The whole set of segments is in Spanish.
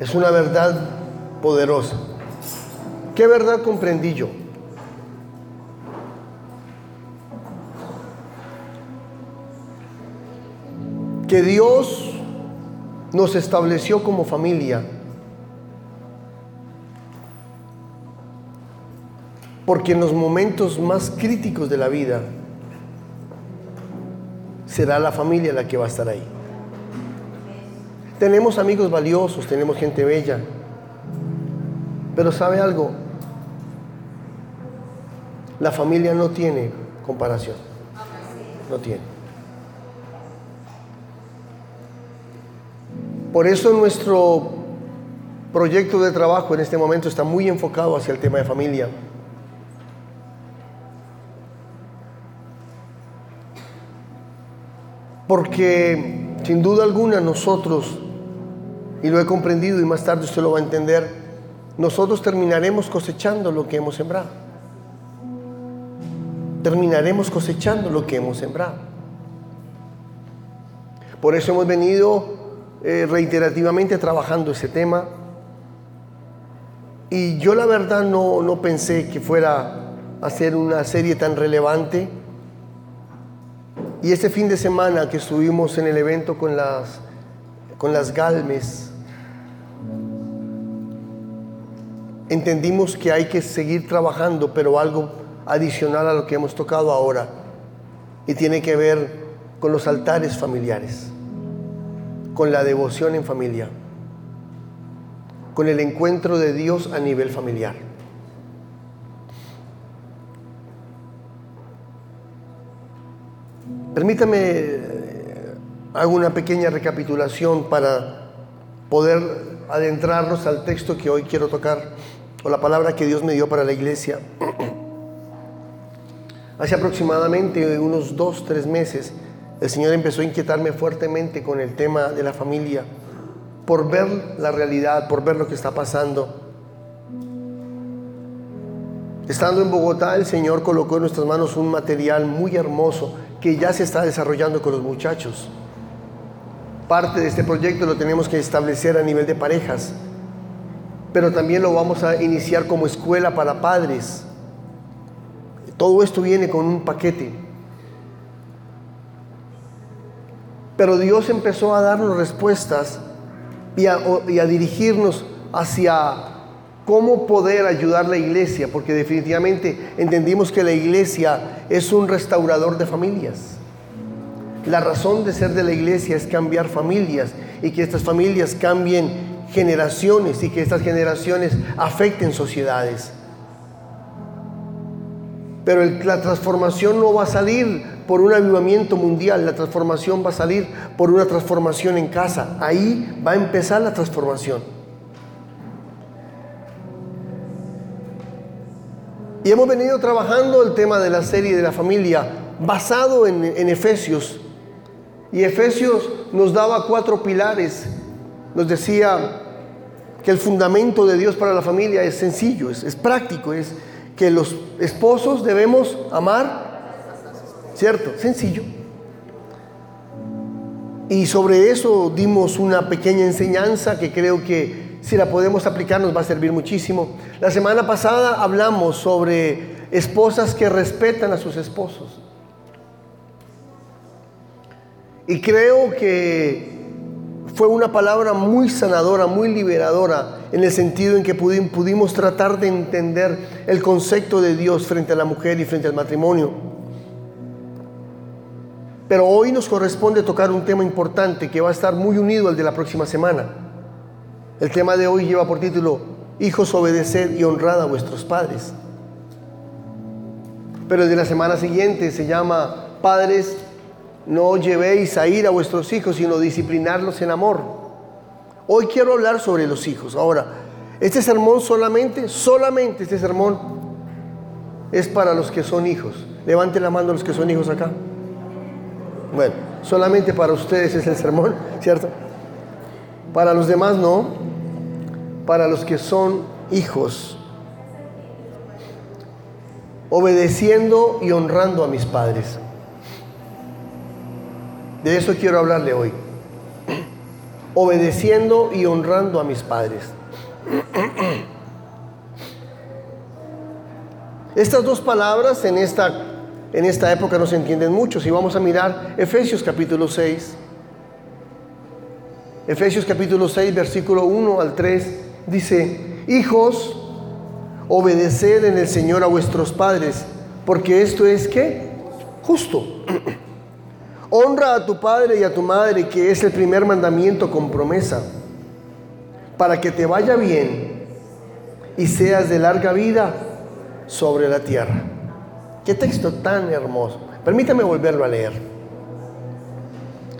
es una verdad poderosa. ¿Qué verdad comprendí yo? Que Dios nos estableció como familia porque en los momentos más críticos de la vida será la familia la que va a estar ahí. Tenemos amigos valiosos, tenemos gente bella, pero ¿sabe algo? La familia no tiene comparación, no tiene. Por eso nuestro proyecto de trabajo en este momento está muy enfocado hacia el tema de familia. Porque sin duda alguna nosotros, y lo he comprendido y más tarde usted lo va a entender, nosotros terminaremos cosechando lo que hemos sembrado. Terminaremos cosechando lo que hemos sembrado. Por eso hemos venido eh, reiterativamente trabajando ese tema. Y yo la verdad no, no pensé que fuera a ser una serie tan relevante y ese fin de semana que estuvimos en el evento con las, con las Galmes, entendimos que hay que seguir trabajando, pero algo adicional a lo que hemos tocado ahora, y tiene que ver con los altares familiares, con la devoción en familia, con el encuentro de Dios a nivel familiar. Permítame, eh, hago una pequeña recapitulación para poder adentrarnos al texto que hoy quiero tocar, o la palabra que Dios me dio para la iglesia. Hace aproximadamente unos dos, tres meses, el Señor empezó a inquietarme fuertemente con el tema de la familia, por ver la realidad, por ver lo que está pasando. Estando en Bogotá, el Señor colocó en nuestras manos un material muy hermoso que ya se está desarrollando con los muchachos. Parte de este proyecto lo tenemos que establecer a nivel de parejas, pero también lo vamos a iniciar como escuela para padres. Todo esto viene con un paquete. Pero Dios empezó a darnos respuestas y a, dirigirnos hacia cómo poder ayudar a la iglesia, porque definitivamente entendimos que la iglesia es un restaurador de familias. La razón de ser de la iglesia es cambiar familias y que estas familias cambien generaciones y que estas generaciones afecten sociedades. Pero la transformación no va a salir por un avivamiento mundial, la transformación va a salir por una transformación en casa. Ahí va a empezar la transformación. Y hemos venido trabajando el tema de la serie de la familia basado en, Efesios. Y Efesios nos daba cuatro pilares. Nos decía que el fundamento de Dios para la familia es sencillo, es, práctico, es que los esposos debemos amar, ¿cierto? Sencillo. Y sobre eso dimos una pequeña enseñanza que creo que si la podemos aplicar nos va a servir muchísimo. La semana pasada hablamos sobre esposas que respetan a sus esposos. Y creo que fue una palabra muy sanadora, muy liberadora, en el sentido en que pudimos tratar de entender el concepto de Dios frente a la mujer y frente al matrimonio. Pero hoy nos corresponde tocar un tema importante que va a estar muy unido al de la próxima semana. El tema de hoy lleva por título, Hijos, obedeced y honrad a vuestros padres. Pero el de la semana siguiente se llama, Padres, no llevéis a ir a vuestros hijos, sino disciplinarlos en amor. Hoy quiero hablar sobre los hijos. Ahora, este sermón solamente, solamente este sermón es para los que son hijos. Levante la mano los que son hijos acá. Bueno, solamente para ustedes es el sermón, ¿cierto? Para los demás no. Para los que son hijos. Obedeciendo y honrando a mis padres. De eso quiero hablarle hoy. obedeciendo y honrando a mis padres. Estas dos palabras en esta, en esta época no se entienden mucho. Si vamos a mirar Efesios capítulo 6, Efesios capítulo 6, versículo 1 al 3, dice, hijos, obedeced en el Señor a vuestros padres, porque esto es que justo. Honra a tu padre y a tu madre, que es el primer mandamiento con promesa, para que te vaya bien y seas de larga vida sobre la tierra. Qué texto tan hermoso. Permítame volverlo a leer.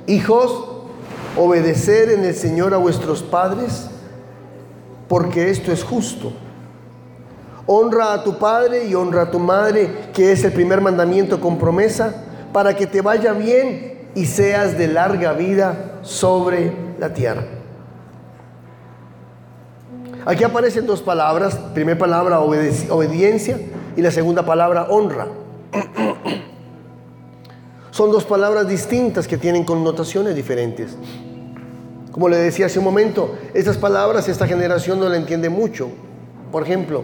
Hijos, obedecer en el Señor a vuestros padres, porque esto es justo. Honra a tu padre y honra a tu madre, que es el primer mandamiento con promesa, para que te vaya bien y seas de larga vida sobre la tierra. Aquí aparecen dos palabras. Primera palabra, obediencia, y la segunda palabra, honra. Son dos palabras distintas que tienen connotaciones diferentes. Como le decía hace un momento, estas palabras esta generación no la entiende mucho. Por ejemplo,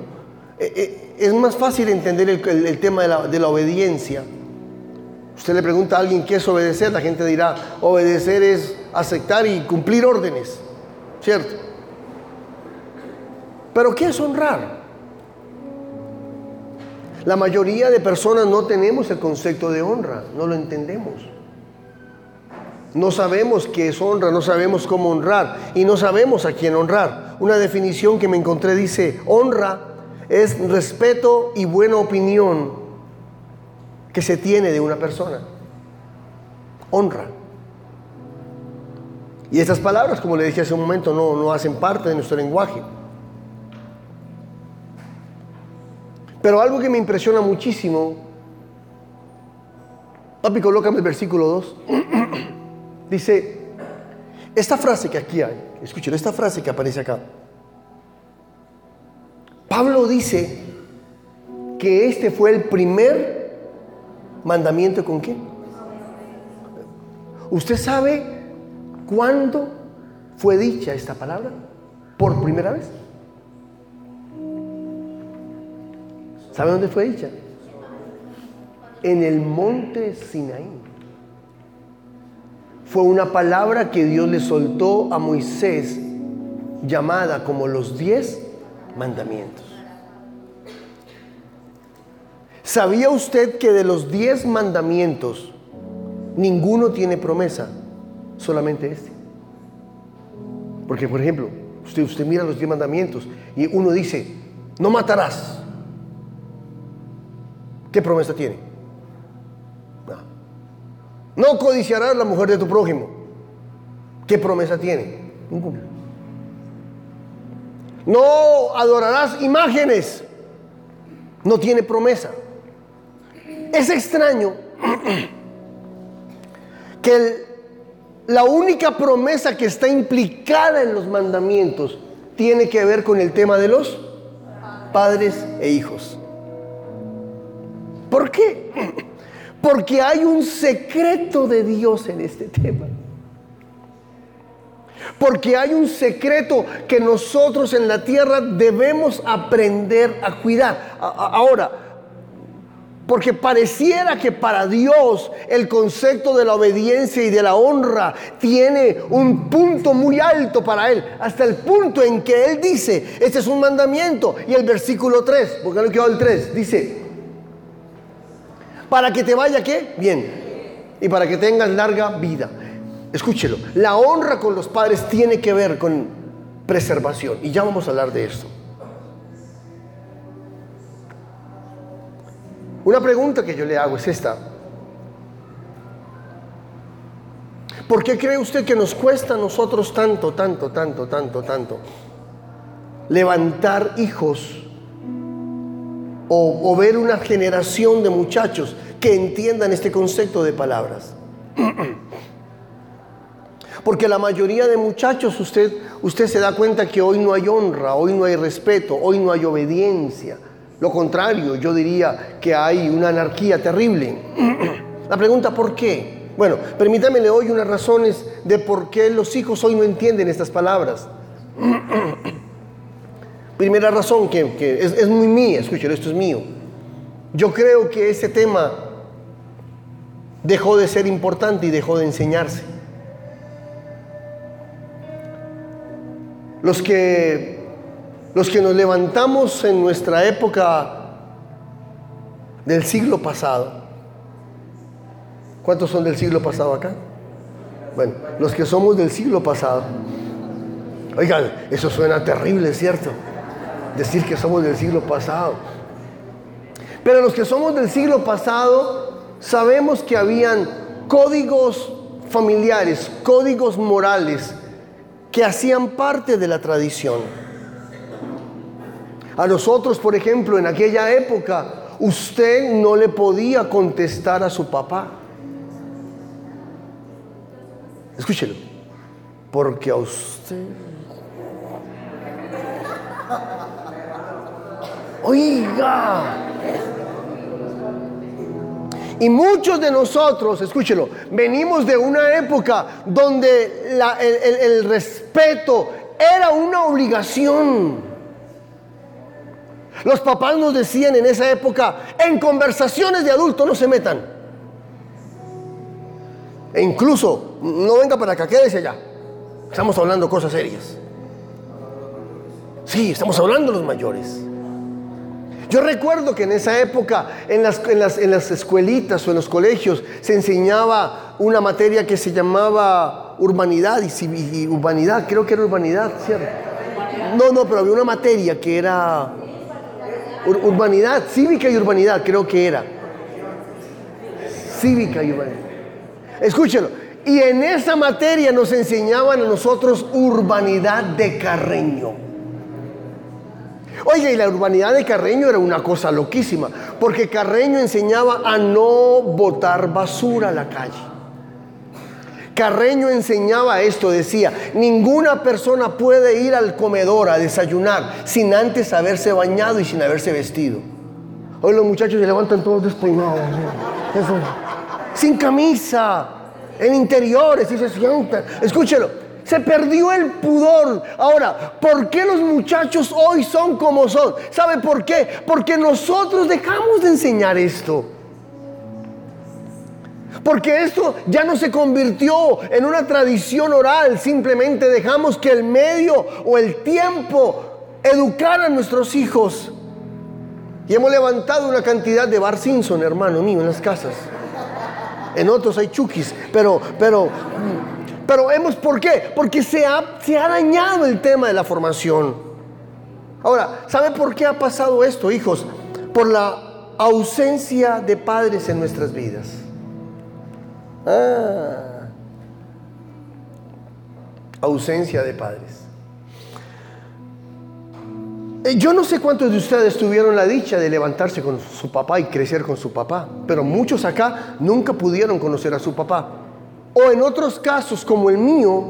eh, eh, es más fácil entender el, tema de la, de la obediencia Usted le pregunta a alguien qué es obedecer, la gente dirá, obedecer es aceptar y cumplir órdenes, ¿cierto? Pero ¿qué es honrar? La mayoría de personas no tenemos el concepto de honra, no lo entendemos. No sabemos qué es honra, no sabemos cómo honrar y no sabemos a quién honrar. Una definición que me encontré dice, honra es respeto y buena opinión que se tiene de una persona. Honra. Y estas palabras, como le dije hace un momento, no, no hacen parte de nuestro lenguaje. Pero algo que me impresiona muchísimo, papi, colócame el versículo 2, dice, esta frase que aquí hay, escuchen, esta frase que aparece acá, Pablo dice que este fue el primer ¿Mandamiento con qué? ¿Usted sabe cuándo fue dicha esta palabra? ¿Por primera vez? ¿Sabe dónde fue dicha? En el monte Sinaí. Fue una palabra que Dios le soltó a Moisés llamada como los diez mandamientos. ¿Sabía usted que de los diez mandamientos ninguno tiene promesa? Solamente este. Porque, por ejemplo, usted, usted mira los diez mandamientos y uno dice, no matarás. ¿Qué promesa tiene? No. No codiciarás la mujer de tu prójimo. ¿Qué promesa tiene? Ninguna. No adorarás imágenes. No tiene promesa. Es extraño que la única promesa que está implicada en los mandamientos tiene que ver con el tema de los padres e hijos. ¿Por qué? Porque hay un secreto de Dios en este tema. Porque hay un secreto que nosotros en la tierra debemos aprender a cuidar. Ahora, porque pareciera que para Dios el concepto de la obediencia y de la honra tiene un punto muy alto para Él. Hasta el punto en que Él dice, este es un mandamiento. Y el versículo 3, porque no quedó el 3, dice, para que te vaya qué? Bien. Y para que tengas larga vida. Escúchelo, la honra con los padres tiene que ver con preservación. Y ya vamos a hablar de esto. Una pregunta que yo le hago es esta. ¿Por qué cree usted que nos cuesta a nosotros tanto, tanto, tanto, tanto, tanto levantar hijos o, ver una generación de muchachos que entiendan este concepto de palabras? Porque la mayoría de muchachos, usted, usted se da cuenta que hoy no hay honra, hoy no hay respeto, hoy no hay obediencia. Lo contrario, yo diría que hay una anarquía terrible. La pregunta, ¿por qué? Bueno, permítame le doy unas razones de por qué los hijos hoy no entienden estas palabras. Primera razón que, es, muy mía, escúchelo, esto es mío. Yo creo que ese tema dejó de ser importante y dejó de enseñarse. Los que, los que nos levantamos en nuestra época del siglo pasado, ¿cuántos son del siglo pasado acá? Bueno, los que somos del siglo pasado. Oigan, eso suena terrible, ¿cierto? Decir que somos del siglo pasado. Pero los que somos del siglo pasado sabemos que habían códigos familiares, códigos morales que hacían parte de la tradición. A nosotros, por ejemplo, en aquella época, usted no le podía contestar a su papá. Escúchelo, porque a usted... Oiga, y muchos de nosotros, escúchelo, venimos de una época donde el, respeto era una obligación. Los papás nos decían en esa época, en conversaciones de adultos no se metan. E incluso, no venga para acá, quédese allá. Estamos hablando cosas serias. Sí, estamos hablando los mayores. Yo recuerdo que en esa época, en las, escuelitas o en los colegios, se enseñaba una materia que se llamaba urbanidad y, urbanidad, creo que era urbanidad, ¿cierto? No, no, pero había una materia que era urbanidad, cívica y urbanidad, creo que era. Cívica y urbanidad. Escúchelo. Y en esa materia nos enseñaban a nosotros urbanidad de Carreño. Oye, y la urbanidad de Carreño era una cosa loquísima, porque Carreño enseñaba a no botar basura a la calle. Carreño enseñaba esto, decía, ninguna persona puede ir al comedor a desayunar sin antes haberse bañado y sin haberse vestido. Hoy los muchachos se levantan todos despeinados, sin camisa, en interiores y se sientan. Escúchelo, se perdió el pudor. Ahora, ¿por qué los muchachos hoy son como son? ¿Sabe por qué? Porque nosotros dejamos de enseñar esto. Porque esto ya no se convirtió en una tradición oral, simplemente dejamos que el medio o el tiempo educara a nuestros hijos. Y hemos levantado una cantidad de Bar Simpson, hermano mío, en las casas. En otros hay chukis, pero, pero pero vemos por qué. Porque se ha, se ha dañado el tema de la formación. Ahora, ¿sabe por qué ha pasado esto, hijos? Por la ausencia de padres en nuestras vidas. Ah, ausencia de padres. Eh, yo no sé cuántos de ustedes tuvieron la dicha de levantarse con su papá y crecer con su papá, pero muchos acá nunca pudieron conocer a su papá. O en otros casos, como el mío,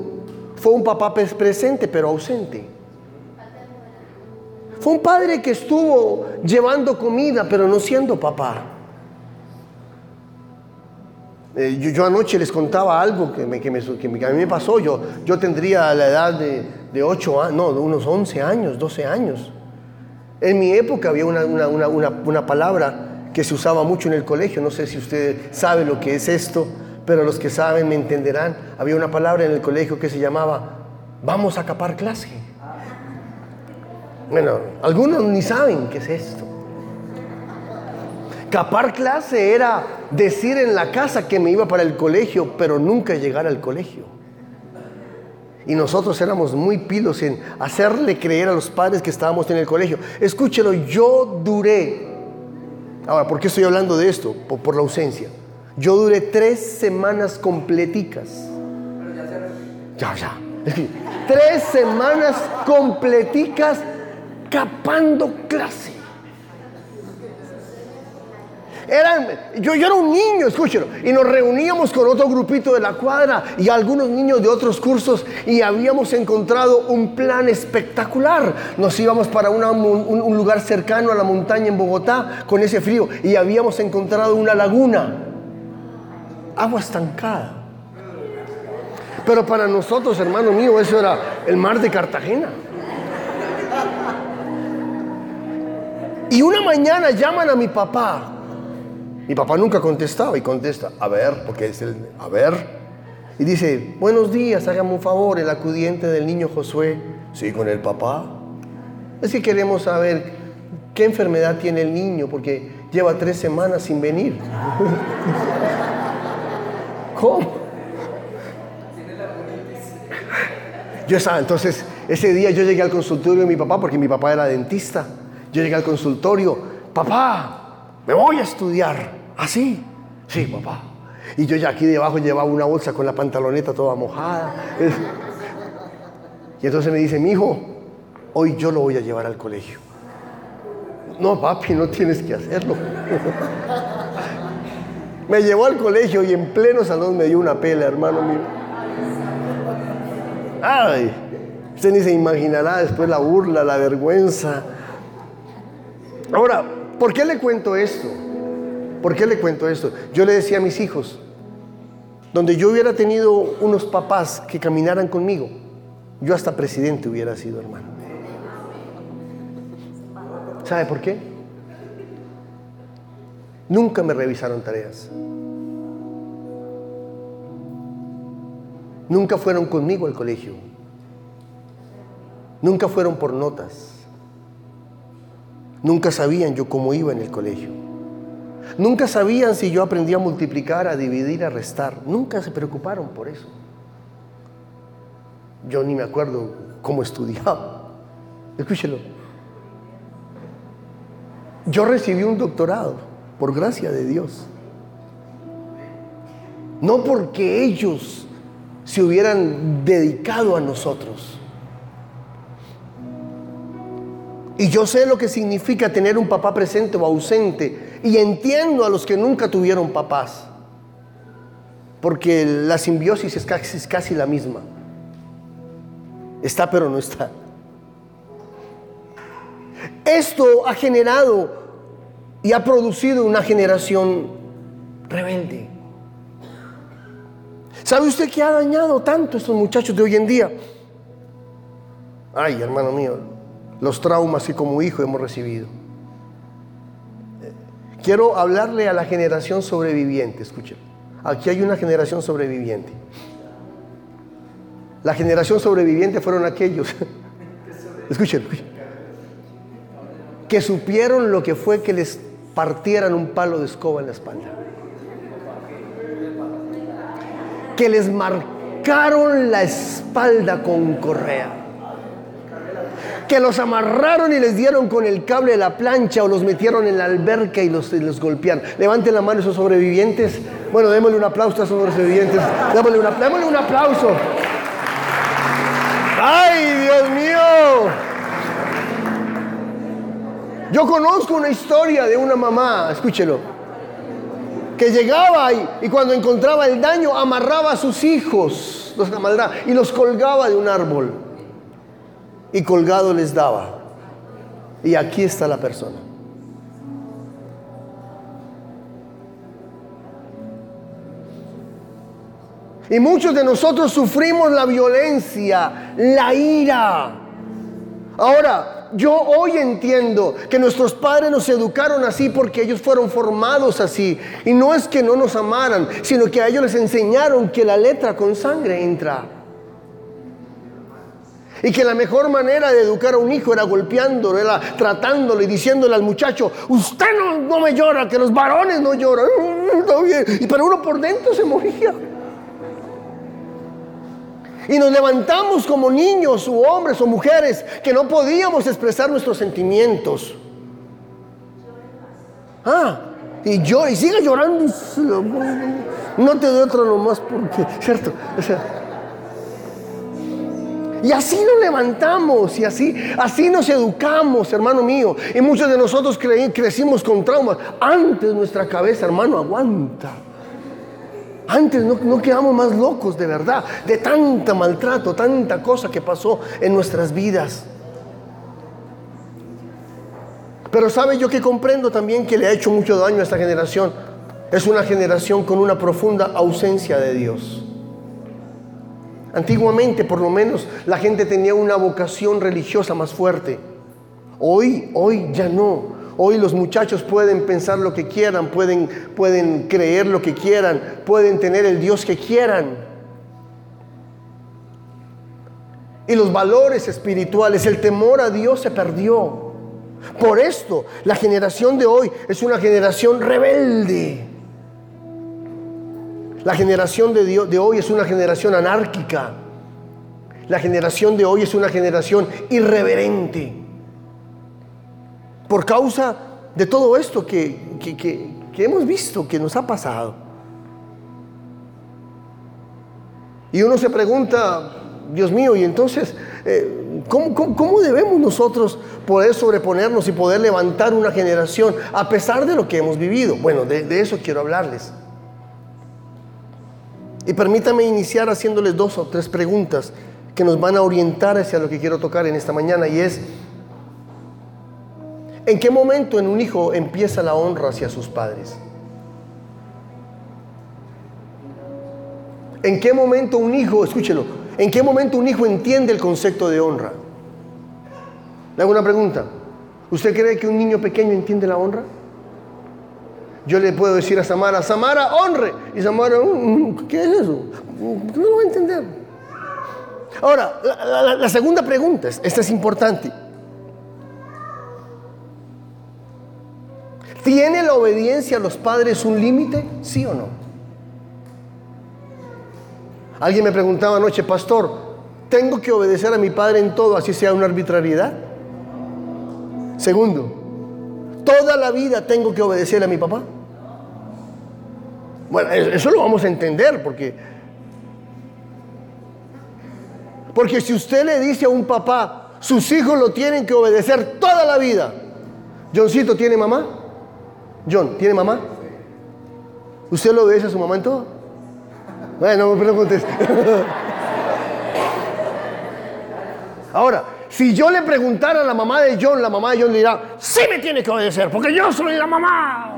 fue un papá presente pero ausente. Fue un padre que estuvo llevando comida pero no siendo papá. Eh, yo, anoche les contaba algo que, me, que, a mí me pasó. Yo, yo tendría la edad de, de 8 años, no, de unos 11 años, 12 años. En mi época había una, una, una, una palabra que se usaba mucho en el colegio. No sé si usted sabe lo que es esto pero los que saben me entenderán. Había una palabra en el colegio que se llamaba, vamos a capar clase. Bueno, algunos ni saben qué es esto. Capar clase era decir en la casa que me iba para el colegio, pero nunca llegar al colegio. Y nosotros éramos muy pilos en hacerle creer a los padres que estábamos en el colegio. Escúchelo, yo duré. Ahora, ¿por qué estoy hablando de esto? por la ausencia. Yo duré tres semanas completicas. Ya, ya. Tres semanas completicas capando clase. Eran, yo, yo era un niño, escúchelo, y nos reuníamos con otro grupito de la cuadra y algunos niños de otros cursos y habíamos encontrado un plan espectacular. Nos íbamos para un, un lugar cercano a la montaña en Bogotá con ese frío y habíamos encontrado una laguna agua estancada. Pero para nosotros, hermano mío, eso era el mar de Cartagena. Y una mañana llaman a mi papá. Mi papá nunca contestaba y contesta, a ver, porque es el, a ver. Y dice, buenos días, hágame un favor, el acudiente del niño Josué. Sí, con el papá. Es que queremos saber qué enfermedad tiene el niño, porque lleva tres semanas sin venir. ¿Cómo? Yo estaba, entonces, ese día yo llegué al consultorio de mi papá, porque mi papá era dentista. Yo llegué al consultorio, papá, me voy a estudiar. ¿Así? sí, papá. Y yo ya aquí debajo llevaba una bolsa con la pantaloneta toda mojada. Y entonces me dice, mi hijo, hoy yo lo voy a llevar al colegio. No, papi, no tienes que hacerlo. me llevó al colegio y en pleno salón me dio una pela, hermano mío. Ay, usted ni se imaginará después la burla, la vergüenza. Ahora, ¿por qué le cuento esto? ¿Por qué le cuento esto? Yo le decía a mis hijos, donde yo hubiera tenido unos papás que caminaran conmigo, yo hasta presidente hubiera sido, hermano. ¿Sabe por qué? Nunca me revisaron tareas. Nunca fueron conmigo al colegio. Nunca fueron por notas. Nunca sabían yo cómo iba en el colegio. Nunca sabían si yo aprendía a multiplicar, a dividir, a restar. Nunca se preocuparon por eso. Yo ni me acuerdo cómo estudiaba. Escúchelo. Yo recibí un doctorado por gracia de Dios. No porque ellos se hubieran dedicado a nosotros. Y yo sé lo que significa tener un papá presente o ausente. Y entiendo a los que nunca tuvieron papás. Porque la simbiosis es casi, la misma. Está pero no está. Esto ha generado y ha producido una generación rebelde. ¿Sabe usted qué ha dañado tanto a estos muchachos de hoy en día? Ay, hermano mío, los traumas que como hijo hemos recibido. Quiero hablarle a la generación sobreviviente, escuchen. Aquí hay una generación sobreviviente. La generación sobreviviente fueron aquellos, escuchen, que supieron lo que fue que les partieran un palo de escoba en la espalda. Que les marcaron la espalda con correa que los amarraron y les dieron con el cable de la plancha o los metieron en la alberca y los, los golpearon. Levanten la mano esos sobrevivientes. Bueno, démosle un aplauso a esos sobrevivientes. Démosle, démosle un aplauso. ¡Ay, Dios mío! Yo conozco una historia de una mamá, escúchelo, que llegaba y, y cuando encontraba el daño amarraba a sus hijos, los amarraba y los colgaba de un árbol y colgado les daba. Y aquí está la persona. Y muchos de nosotros sufrimos la violencia, la ira. Ahora, yo hoy entiendo que nuestros padres nos educaron así porque ellos fueron formados así. Y no es que no nos amaran, sino que a ellos les enseñaron que la letra con sangre entra. Y que la mejor manera de educar a un hijo era golpeándolo, era tratándolo y diciéndole al muchacho, usted no, me llora, que los varones no lloran. Y para uno por dentro se moría. Y nos levantamos como niños o hombres o mujeres que no podíamos expresar nuestros sentimientos. Ah, y yo, y sigue llorando. No te doy otro nomás porque, ¿cierto? O sea, y así nos levantamos y así, así nos educamos, hermano mío. Y muchos de nosotros crecimos con traumas. Antes nuestra cabeza, hermano, aguanta. Antes no, quedamos más locos de verdad, de tanta maltrato, tanta cosa que pasó en nuestras vidas. Pero sabe yo que comprendo también que le ha hecho mucho daño a esta generación es una generación con una profunda ausencia de Dios. Antiguamente, por lo menos, la gente tenía una vocación religiosa más fuerte. Hoy, hoy ya no. Hoy los muchachos pueden pensar lo que quieran, pueden, pueden creer lo que quieran, pueden tener el Dios que quieran. Y los valores espirituales, el temor a Dios se perdió. Por esto, la generación de hoy es una generación rebelde. La generación de, de hoy es una generación anárquica. La generación de hoy es una generación irreverente. Por causa de todo esto que, que hemos visto, que nos ha pasado. Y uno se pregunta, Dios mío, y entonces, eh, ¿cómo, debemos nosotros poder sobreponernos y poder levantar una generación a pesar de lo que hemos vivido? Bueno, de, eso quiero hablarles. Y permítame iniciar haciéndoles dos o tres preguntas que nos van a orientar hacia lo que quiero tocar en esta mañana y es, ¿en qué momento en un hijo empieza la honra hacia sus padres? ¿En qué momento un hijo, escúchelo, ¿En qué momento un hijo entiende el concepto de honra? Le hago una pregunta. ¿Usted cree que un niño pequeño entiende la honra? Yo le puedo decir a Samara, Samara, honre. Y Samara, mm, mm, ¿qué es eso? No lo va a entender. Ahora, la, segunda pregunta, esta es importante. ¿Tiene la obediencia a los padres un límite? ¿Sí o no? Alguien me preguntaba anoche, pastor, ¿tengo que obedecer a mi padre en todo, así sea una arbitrariedad? Segundo, ¿toda la vida tengo que obedecer a mi papá? Bueno, eso lo vamos a entender porque... Porque si usted le dice a un papá, sus hijos lo tienen que obedecer toda la vida. Johncito, ¿tiene mamá? John, ¿tiene mamá? ¿Usted lo obedece a su mamá en todo? Bueno, no preguntes. Ahora, si yo le preguntara a la mamá de John, la mamá de John dirá, sí me tiene que obedecer, porque yo soy la mamá.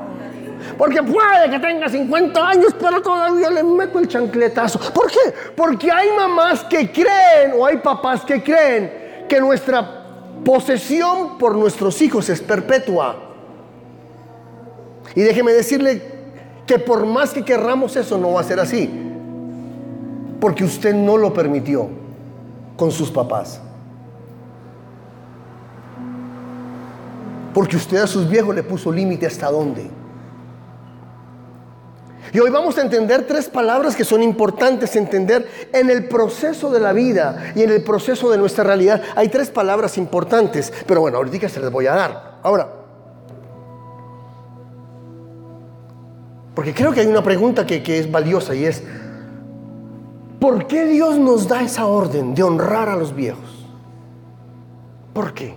Porque puede que tenga 50 años, pero todavía le meto el chancletazo. ¿Por qué? Porque hay mamás que creen o hay papás que creen que nuestra posesión por nuestros hijos es perpetua. Y déjeme decirle que por más que querramos eso, no va a ser así porque usted no lo permitió con sus papás. Porque usted a sus viejos le puso límite hasta dónde. Y hoy vamos a entender tres palabras que son importantes entender en el proceso de la vida y en el proceso de nuestra realidad. Hay tres palabras importantes, pero bueno, ahorita se les voy a dar. Ahora, porque creo que hay una pregunta que, que es valiosa y es, ¿Por qué Dios nos da esa orden de honrar a los viejos? ¿Por qué?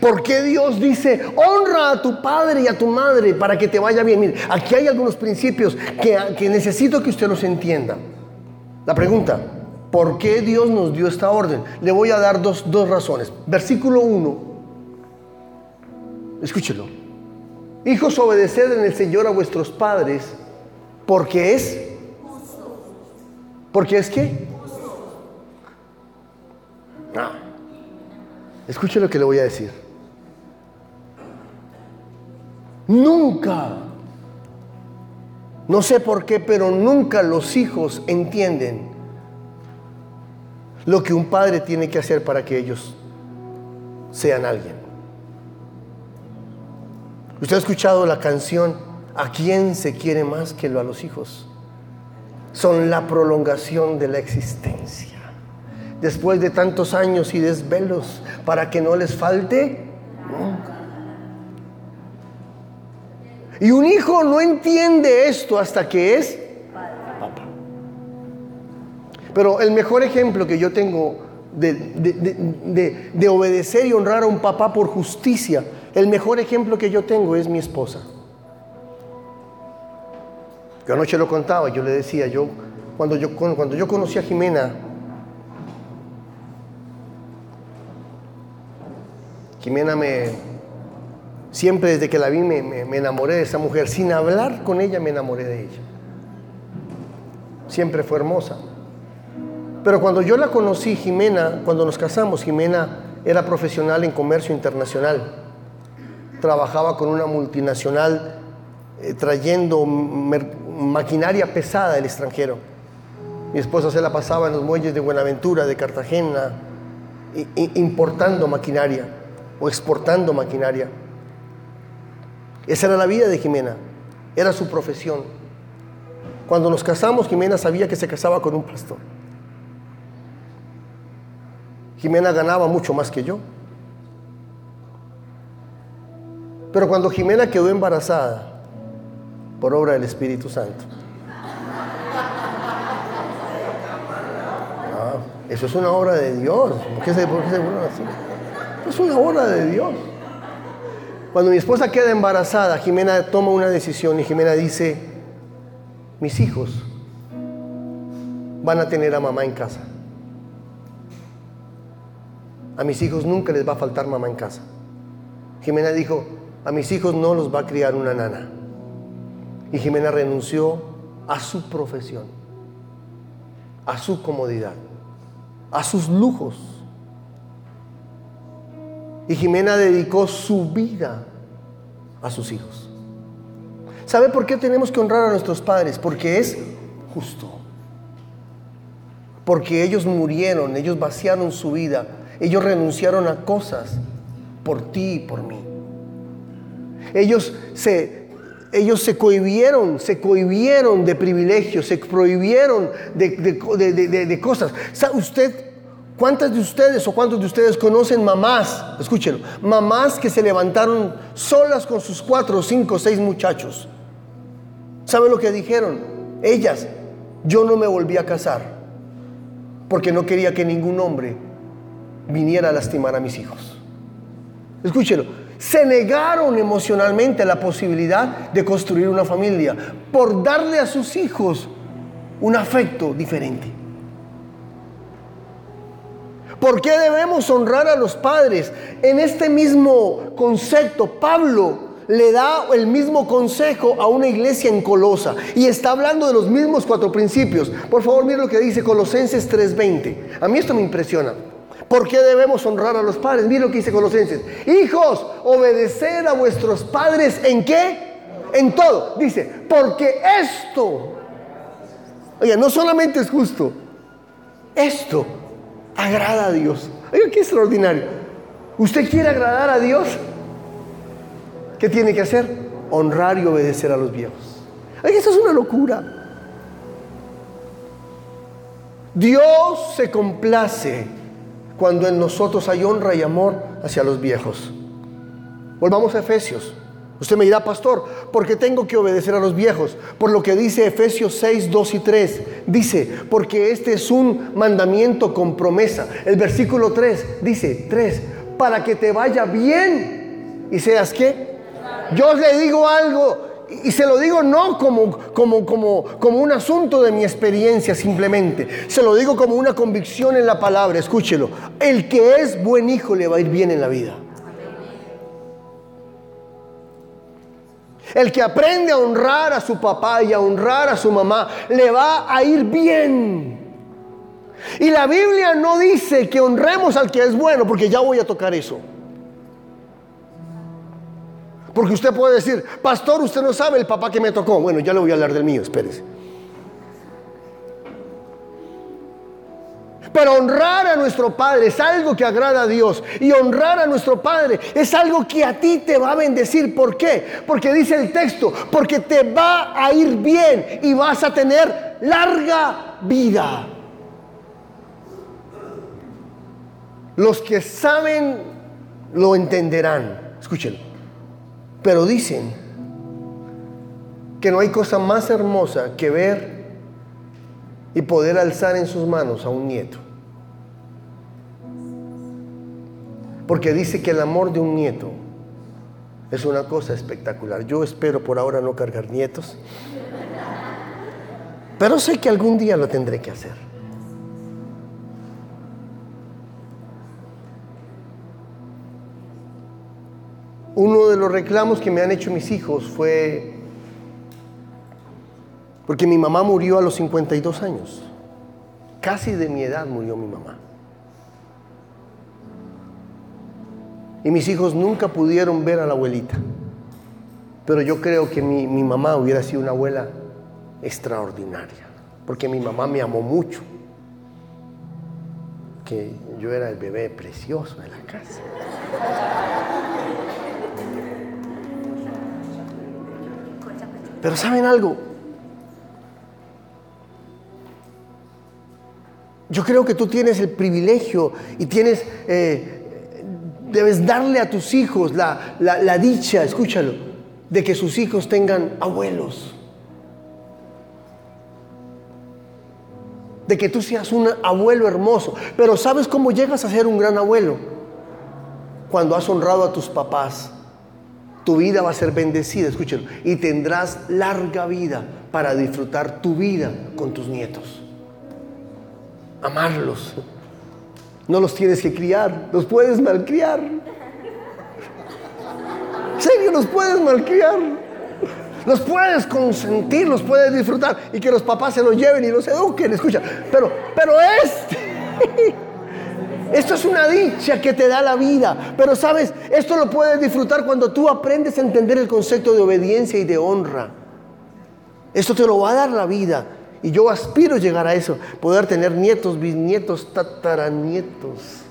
¿Por qué Dios dice, honra a tu padre y a tu madre para que te vaya bien? Mire, aquí hay algunos principios que, necesito que usted los entienda. La pregunta, ¿por qué Dios nos dio esta orden? Le voy a dar dos, dos razones. Versículo 1, escúchelo. Hijos, obedeced en el Señor a vuestros padres, porque es porque es que... No. Escuche lo que le voy a decir. Nunca, no sé por qué, pero nunca los hijos entienden lo que un padre tiene que hacer para que ellos sean alguien. ¿Usted ha escuchado la canción ¿A quién se quiere más que lo a los hijos? son la prolongación de la existencia. Después de tantos años y desvelos, para que no les falte. Y un hijo no entiende esto hasta que es papá. Pero el mejor ejemplo que yo tengo de, de obedecer y honrar a un papá por justicia, el mejor ejemplo que yo tengo es mi esposa. Yo anoche lo contaba, yo le decía, yo cuando yo, cuando yo conocí a Jimena, Jimena me, Siempre desde que la vi me, me enamoré de esa mujer. Sin hablar con ella me enamoré de ella. Siempre fue hermosa. Pero cuando yo la conocí, Jimena, cuando nos casamos, Jimena era profesional en comercio internacional. Trabajaba con una multinacional eh, trayendo maquinaria pesada del extranjero. Mi esposa se la pasaba en los muelles de Buenaventura, de Cartagena, importando maquinaria o exportando maquinaria. Esa era la vida de Jimena, era su profesión. Cuando nos casamos, Jimena sabía que se casaba con un pastor. Jimena ganaba mucho más que yo. Pero cuando Jimena quedó embarazada por obra del Espíritu Santo, ah, eso es una obra de Dios. ¿Por qué se, por qué se así? Es una obra de Dios. Cuando mi esposa queda embarazada, Jimena toma una decisión y Jimena dice, mis hijos van a tener a mamá en casa. A mis hijos nunca les va a faltar mamá en casa. Jimena dijo, a mis hijos no los va a criar una nana. Y Jimena renunció a su profesión, a su comodidad, a sus lujos. Y Jimena dedicó su vida a sus hijos. ¿Sabe por qué tenemos que honrar a nuestros padres? Porque es justo. Porque ellos murieron, ellos vaciaron su vida ellos renunciaron a cosas por ti y por mí. Ellos se, ellos se cohibieron, se cohibieron de privilegios, se prohibieron de, cosas. ¿Sabe usted cuántas de ustedes o cuántos de ustedes conocen mamás? Escúchenlo, mamás que se levantaron solas con sus cuatro, cinco, seis muchachos. ¿Sabe lo que dijeron? Ellas, yo no me volví a casar porque no quería que ningún hombre viniera a lastimar a mis hijos. Escúchelo, se negaron emocionalmente a la posibilidad de construir una familia por darle a sus hijos un afecto diferente. ¿Por qué debemos honrar a los padres? En este mismo concepto, Pablo le da el mismo consejo a una iglesia en Colosa y está hablando de los mismos cuatro principios. Por favor, mire lo que dice Colosenses 3:20. A mí esto me impresiona. ¿Por qué debemos honrar a los padres? Mira lo que dice Colosenses. Hijos, obedecer a vuestros padres en qué? En todo. Dice, porque esto, oiga, no solamente es justo, esto agrada a Dios. Oiga, qué extraordinario. ¿Usted quiere agradar a Dios? ¿Qué tiene que hacer? Honrar y obedecer a los viejos. Oiga, eso es una locura. Dios se complace cuando en nosotros hay honra y amor hacia los viejos. Volvamos a Efesios. Usted me dirá, pastor, ¿por qué tengo que obedecer a los viejos? Por lo que dice Efesios 6, 2 y 3. Dice, porque este es un mandamiento con promesa. El versículo 3 dice, 3, para que te vaya bien y seas qué. Yo le digo algo, y se lo digo no como, como, como, como un asunto de mi experiencia simplemente. Se lo digo como una convicción en la palabra. Escúchelo. El que es buen hijo le va a ir bien en la vida. El que aprende a honrar a su papá y a honrar a su mamá, le va a ir bien. Y la Biblia no dice que honremos al que es bueno, porque ya voy a tocar eso. Porque usted puede decir, pastor, usted no sabe el papá que me tocó. Bueno, ya le voy a hablar del mío, espérese. Pero honrar a nuestro Padre es algo que agrada a Dios. Y honrar a nuestro Padre es algo que a ti te va a bendecir. ¿Por qué? Porque dice el texto, porque te va a ir bien y vas a tener larga vida. Los que saben lo entenderán. Escúchenlo. Pero dicen que no hay cosa más hermosa que ver y poder alzar en sus manos a un nieto. Porque dice que el amor de un nieto es una cosa espectacular. Yo espero por ahora no cargar nietos, pero sé que algún día lo tendré que hacer. Uno de los reclamos que me han hecho mis hijos fue porque mi mamá murió a los 52 años. Casi de mi edad murió mi mamá. Y mis hijos nunca pudieron ver a la abuelita. Pero yo creo que mi, mi mamá hubiera sido una abuela extraordinaria. Porque mi mamá me amó mucho. Que yo era el bebé precioso de la casa. Pero ¿saben algo? Yo creo que tú tienes el privilegio y tienes, eh, debes darle a tus hijos la, la dicha, escúchalo, de que sus hijos tengan abuelos. De que tú seas un abuelo hermoso. Pero ¿sabes cómo llegas a ser un gran abuelo? Cuando has honrado a tus papás. Tu vida va a ser bendecida, escúchalo. Y tendrás larga vida para disfrutar tu vida con tus nietos amarlos. No los tienes que criar, los puedes malcriar. ¿En serio, los puedes malcriar? Los puedes consentir, los puedes disfrutar y que los papás se los lleven y los eduquen, escucha. Pero, pero este, esto es una dicha que te da la vida. Pero sabes, esto lo puedes disfrutar cuando tú aprendes a entender el concepto de obediencia y de honra. Esto te lo va a dar la vida. Y yo aspiro llegar a eso, poder tener nietos, bisnietos, tataranietos.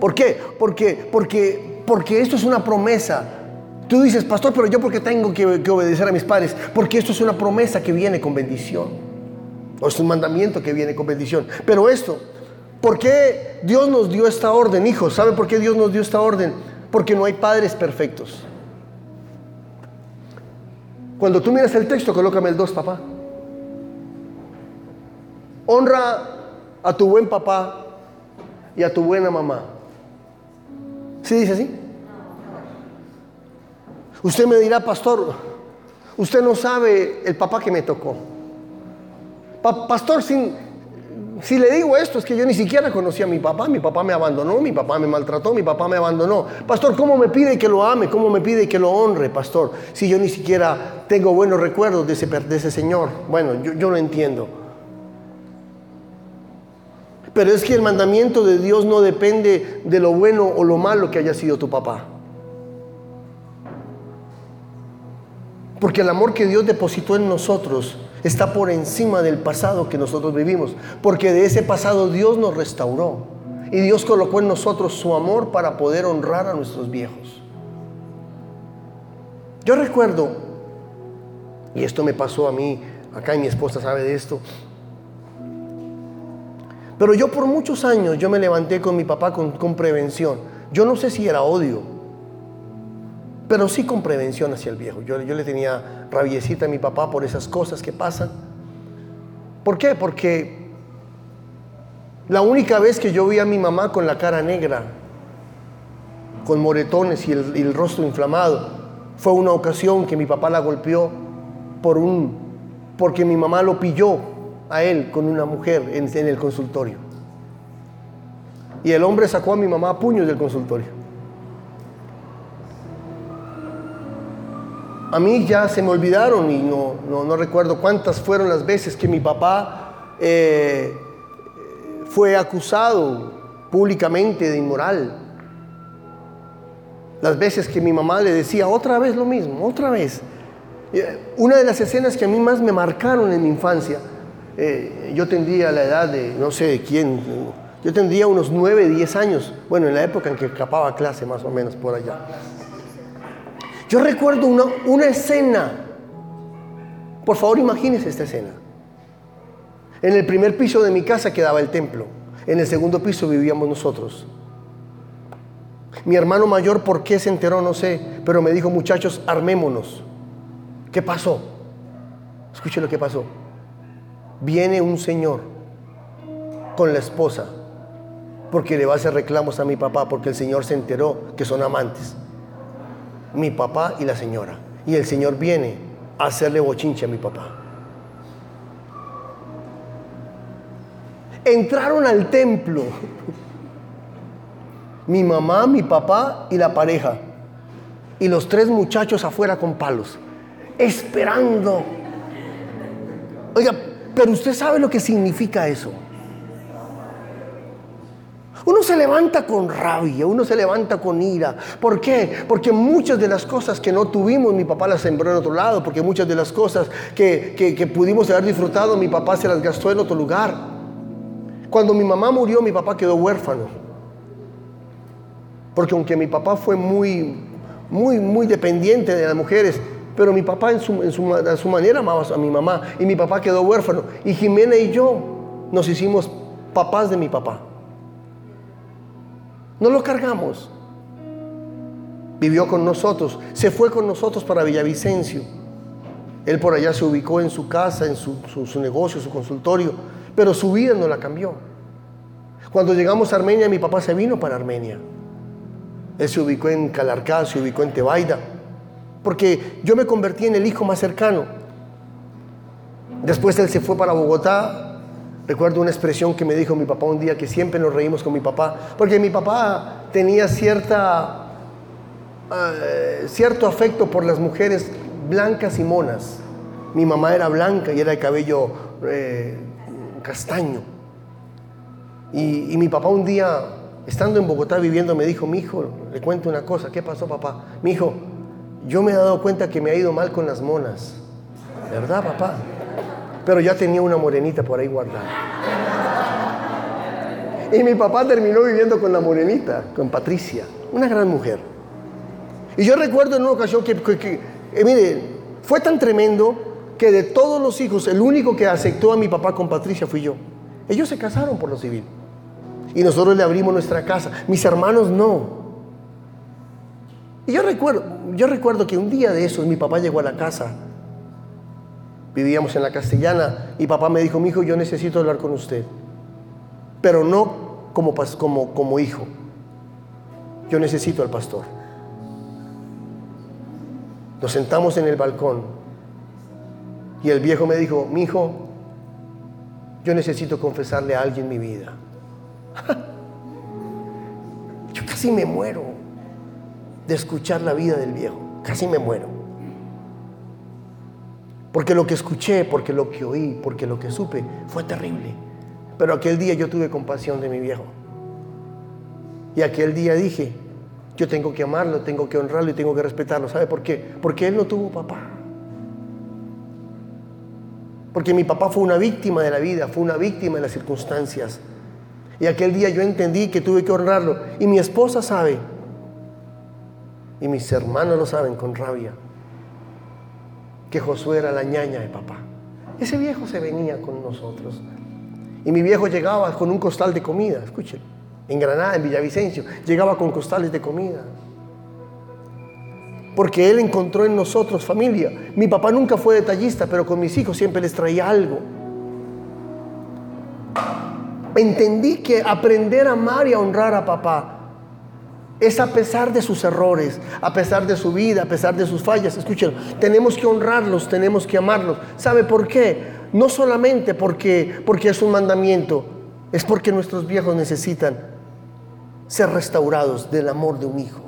¿Por qué? Porque, porque, porque esto es una promesa. Tú dices, pastor, pero yo porque tengo que, que obedecer a mis padres? Porque esto es una promesa que viene con bendición. O es un mandamiento que viene con bendición. Pero esto, ¿por qué Dios nos dio esta orden, hijos? ¿Sabe por qué Dios nos dio esta orden? Porque no hay padres perfectos. Cuando tú miras el texto, colócame el 2, papá. Honra a tu buen papá y a tu buena mamá. ¿Sí dice así? Usted me dirá, pastor, usted no sabe el papá que me tocó. pastor, sin, si le digo esto, es que yo ni siquiera conocí a mi papá. Mi papá me abandonó, mi papá me maltrató, mi papá me abandonó. Pastor, ¿cómo me pide que lo ame? ¿Cómo me pide que lo honre, pastor? Si yo ni siquiera tengo buenos recuerdos de ese, ese señor. Bueno, yo, yo lo entiendo. Pero es que el mandamiento de Dios no depende de lo bueno o lo malo que haya sido tu papá. Porque el amor que Dios depositó en nosotros está por encima del pasado que nosotros vivimos, porque de ese pasado Dios nos restauró y Dios colocó en nosotros su amor para poder honrar a nuestros viejos. Yo recuerdo, y esto me pasó a mí, acá mi esposa sabe de esto, pero yo por muchos años yo me levanté con mi papá con, con prevención. Yo no sé si era odio, pero sí con prevención hacia el viejo. Yo, yo le tenía rabiecita a mi papá por esas cosas que pasan. ¿Por qué? Porque la única vez que yo vi a mi mamá con la cara negra, con moretones y el, rostro inflamado, fue una ocasión que mi papá la golpeó por un, porque mi mamá lo pilló a él con una mujer en, en el consultorio. Y el hombre sacó a mi mamá a puños del consultorio. A mí ya se me olvidaron y no, no, recuerdo cuántas fueron las veces que mi papá eh, fue acusado públicamente de inmoral. Las veces que mi mamá le decía otra vez lo mismo, otra vez. Eh, una de las escenas que a mí más me marcaron en mi infancia, eh, yo tendría la edad de, no sé de quién, yo tendría unos 9, 10 años, bueno, en la época en que escapaba clase más o menos por allá. Yo recuerdo una, escena. Por favor, imagínese esta escena. En el primer piso de mi casa quedaba el templo. En el segundo piso vivíamos nosotros. Mi hermano mayor, ¿por qué se enteró? No sé, pero me dijo, muchachos, armémonos. ¿Qué pasó? Escuche lo que pasó. Viene un señor con la esposa porque le va a hacer reclamos a mi papá porque el señor se enteró que son amantes mi papá y la señora. Y el Señor viene a hacerle bochinche a mi papá. Entraron al templo. mi mamá, mi papá y la pareja. Y los tres muchachos afuera con palos, esperando. Oiga, pero usted sabe lo que significa eso. Uno se levanta con rabia, uno se levanta con ira. ¿Por qué? Porque muchas de las cosas que no tuvimos, mi papá las sembró en otro lado, porque muchas de las cosas que, que, pudimos haber disfrutado, mi papá se las gastó en otro lugar. Cuando mi mamá murió, mi papá quedó huérfano. Porque aunque mi papá fue muy, muy, muy dependiente de las mujeres, pero mi papá en su, en su, su manera amaba a mi mamá y mi papá quedó huérfano. Y Jimena y yo nos hicimos papás de mi papá. No lo cargamos. Vivió con nosotros, se fue con nosotros para Villavicencio. Él por allá se ubicó en su casa, en su, negocio, su consultorio, pero su vida no la cambió. Cuando llegamos a Armenia, mi papá se vino para Armenia. Él se ubicó en Calarcá, se ubicó en Tebaida, porque yo me convertí en el hijo más cercano. Después él se fue para Bogotá, Recuerdo una expresión que me dijo mi papá un día que siempre nos reímos con mi papá, porque mi papá tenía cierta, eh, cierto afecto por las mujeres blancas y monas. Mi mamá era blanca y era de cabello eh, castaño. Y, y, mi papá un día, estando en Bogotá viviendo, me dijo, mi hijo, le cuento una cosa, ¿qué pasó papá? Mi hijo, yo me he dado cuenta que me ha ido mal con las monas. ¿Verdad, papá? Pero ya tenía una morenita por ahí guardada. Y mi papá terminó viviendo con la morenita, con Patricia, una gran mujer. Y yo recuerdo en una ocasión que, eh, mire, fue tan tremendo que de todos los hijos, el único que aceptó a mi papá con Patricia fui yo. Ellos se casaron por lo civil. Y nosotros le abrimos nuestra casa. Mis hermanos no. Y yo recuerdo, yo recuerdo que un día de esos mi papá llegó a la casa Vivíamos en la castellana y papá me dijo, mi hijo, yo necesito hablar con usted, pero no como, como, como hijo. Yo necesito al pastor. Nos sentamos en el balcón y el viejo me dijo, mi hijo, yo necesito confesarle a alguien mi vida. yo casi me muero de escuchar la vida del viejo, casi me muero. Porque lo que escuché, porque lo que oí, porque lo que supe fue terrible. Pero aquel día yo tuve compasión de mi viejo. Y aquel día dije, yo tengo que amarlo, tengo que honrarlo y tengo que respetarlo. ¿Sabe por qué? Porque él no tuvo papá. Porque mi papá fue una víctima de la vida, fue una víctima de las circunstancias. Y aquel día yo entendí que tuve que honrarlo. Y mi esposa sabe. Y mis hermanos lo saben con rabia que Josué era la ñaña de papá. Ese viejo se venía con nosotros. Y mi viejo llegaba con un costal de comida, escuchen, en Granada, en Villavicencio, llegaba con costales de comida. Porque él encontró en nosotros familia. Mi papá nunca fue detallista, pero con mis hijos siempre les traía algo. Entendí que aprender a amar y a honrar a papá es a pesar de sus errores, a pesar de su vida, a pesar de sus fallas. Escuchen, tenemos que honrarlos, tenemos que amarlos. ¿Sabe por qué? No solamente porque, porque es un mandamiento, es porque nuestros viejos necesitan ser restaurados del amor de un hijo.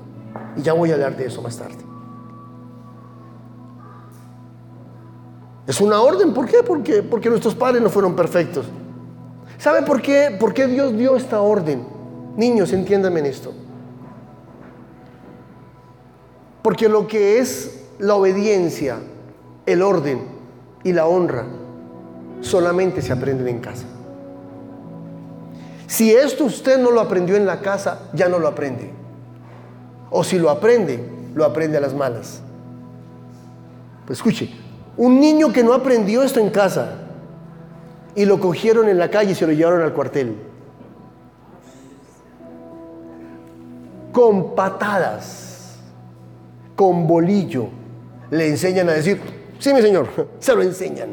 Y ya voy a hablar de eso más tarde. Es una orden, ¿por qué? Porque, porque nuestros padres no fueron perfectos. ¿Sabe por qué? ¿Por qué Dios dio esta orden? Niños, entiéndanme en esto. Porque lo que es la obediencia, el orden y la honra solamente se aprenden en casa. Si esto usted no lo aprendió en la casa, ya no lo aprende. O si lo aprende, lo aprende a las malas. Pues escuche, un niño que no aprendió esto en casa y lo cogieron en la calle y se lo llevaron al cuartel. Con patadas con bolillo le enseñan a decir, sí, mi señor, se lo enseñan.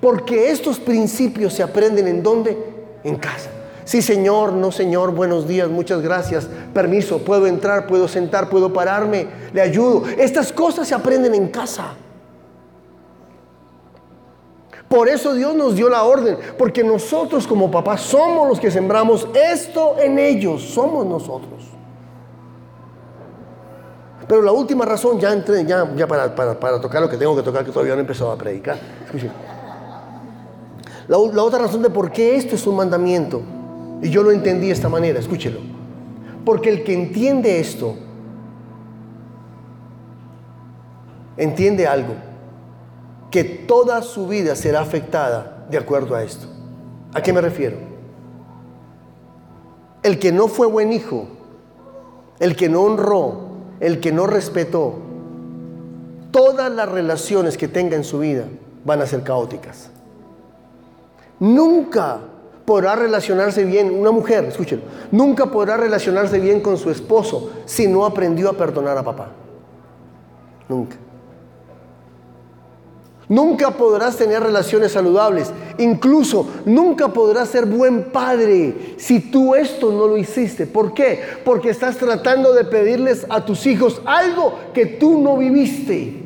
Porque estos principios se aprenden en dónde? En casa. Sí, señor, no, señor, buenos días, muchas gracias, permiso, puedo entrar, puedo sentar, puedo pararme, le ayudo. Estas cosas se aprenden en casa. Por eso Dios nos dio la orden, porque nosotros como papás somos los que sembramos esto en ellos, somos nosotros. Pero la última razón, ya entré, ya, para, tocar lo que tengo que tocar, que todavía no he empezado a predicar. La, la, otra razón de por qué esto es un mandamiento, y yo lo entendí de esta manera, escúchelo. Porque el que entiende esto, entiende algo, que toda su vida será afectada de acuerdo a esto. ¿A qué me refiero? El que no fue buen hijo, el que no honró, el que no respetó, todas las relaciones que tenga en su vida van a ser caóticas. Nunca podrá relacionarse bien, una mujer, escúchelo, nunca podrá relacionarse bien con su esposo si no aprendió a perdonar a papá. Nunca. Nunca podrás tener relaciones saludables. Incluso nunca podrás ser buen padre si tú esto no lo hiciste. ¿Por qué? Porque estás tratando de pedirles a tus hijos algo que tú no viviste.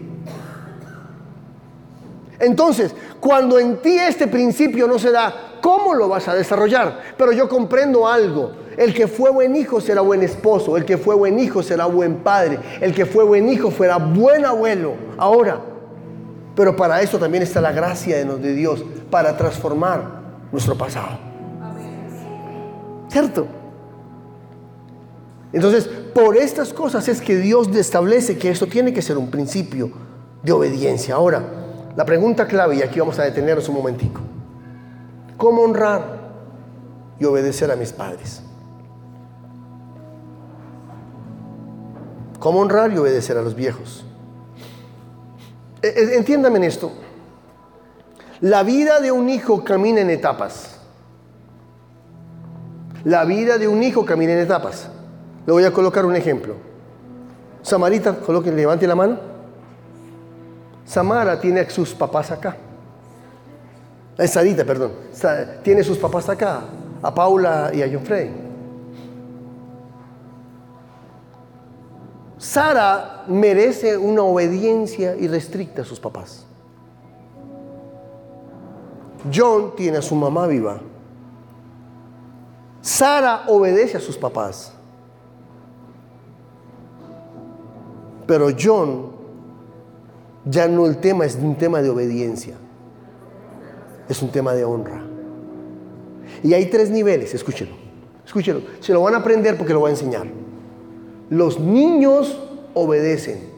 Entonces, cuando en ti este principio no se da, ¿cómo lo vas a desarrollar? Pero yo comprendo algo. El que fue buen hijo será buen esposo. El que fue buen hijo será buen padre. El que fue buen hijo será buen abuelo. Ahora, pero para eso también está la gracia de Dios, para transformar nuestro pasado. ¿Cierto? Entonces, por estas cosas es que Dios establece que esto tiene que ser un principio de obediencia. Ahora, la pregunta clave, y aquí vamos a detenernos un momentico. ¿Cómo honrar y obedecer a mis padres? ¿Cómo honrar y obedecer a los viejos? E, e, entiéndame en esto. La vida de un hijo camina en etapas. La vida de un hijo camina en etapas. Le voy a colocar un ejemplo. Samarita, coloque, levante la mano. Samara tiene a sus papás acá. Es Sarita, perdón. Tiene sus papás acá, a Paula y a John Sara merece una obediencia irrestricta a sus papás. John tiene a su mamá viva. Sara obedece a sus papás. Pero John, ya no el tema es un tema de obediencia, es un tema de honra. Y hay tres niveles, escúchelo, escúchelo, se lo van a aprender porque lo voy a enseñar. Los niños obedecen.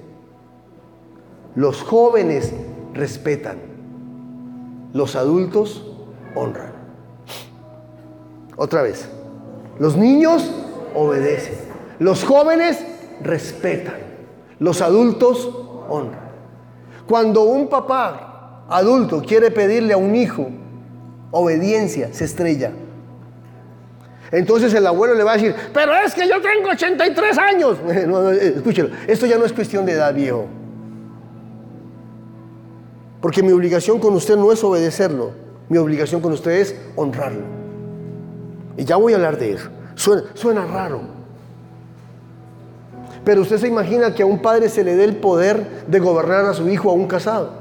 Los jóvenes respetan. Los adultos honran. Otra vez. Los niños obedecen. Los jóvenes respetan. Los adultos honran. Cuando un papá adulto quiere pedirle a un hijo obediencia, se estrella. Entonces el abuelo le va a decir, pero es que yo tengo 83 años. No, escúchelo, esto ya no es cuestión de edad, viejo. Porque mi obligación con usted no es obedecerlo, mi obligación con usted es honrarlo. Y ya voy a hablar de eso. Suena, suena raro. Pero usted se imagina que a un padre se le dé el poder de gobernar a su hijo a un casado.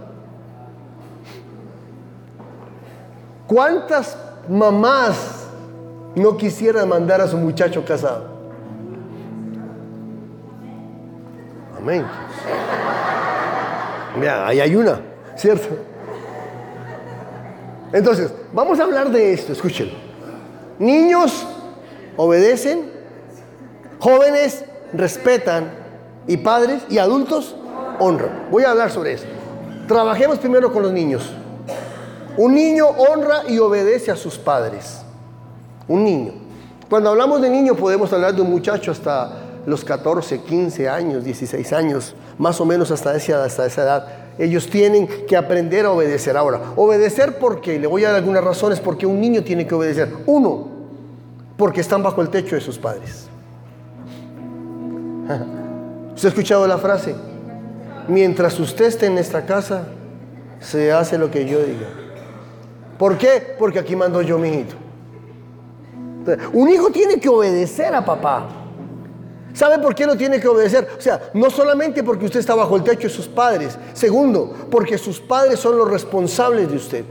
¿Cuántas mamás no quisiera mandar a su muchacho casado. Amén. Mira, ahí hay una, ¿cierto? Entonces, vamos a hablar de esto, escúchenlo. Niños obedecen, jóvenes respetan y padres y adultos honran. Voy a hablar sobre esto. Trabajemos primero con los niños. Un niño honra y obedece a sus padres un niño. Cuando hablamos de niño podemos hablar de un muchacho hasta los 14, 15 años, 16 años, más o menos hasta esa, hasta esa edad. Ellos tienen que aprender a obedecer. Ahora, obedecer porque, le voy a dar algunas razones porque un niño tiene que obedecer. Uno, porque están bajo el techo de sus padres. ¿Usted ha escuchado la frase? Mientras usted esté en esta casa, se hace lo que yo diga. ¿Por qué? Porque aquí mando yo, mi hijito. Un hijo tiene que obedecer a papá. ¿Sabe por qué lo tiene que obedecer? O sea, no solamente porque usted está bajo el techo de sus padres. Segundo, porque sus padres son los responsables de usted.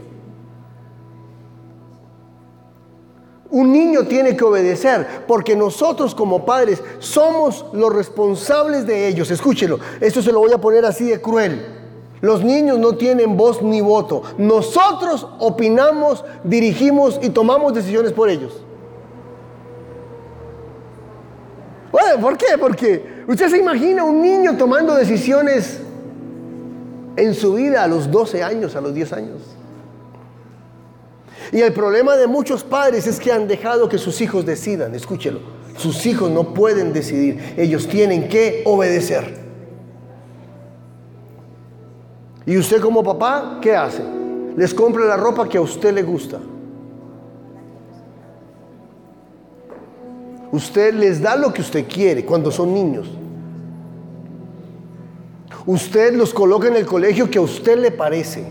Un niño tiene que obedecer porque nosotros como padres somos los responsables de ellos. Escúchelo, esto se lo voy a poner así de cruel. Los niños no tienen voz ni voto. Nosotros opinamos, dirigimos y tomamos decisiones por ellos. Bueno, ¿por qué? Porque usted se imagina un niño tomando decisiones en su vida a los 12 años, a los 10 años. Y el problema de muchos padres es que han dejado que sus hijos decidan. Escúchelo. Sus hijos no pueden decidir. Ellos tienen que obedecer. Y usted como papá, ¿qué hace? Les compra la ropa que a usted le gusta. Usted les da lo que usted quiere cuando son niños. Usted los coloca en el colegio que a usted le parece.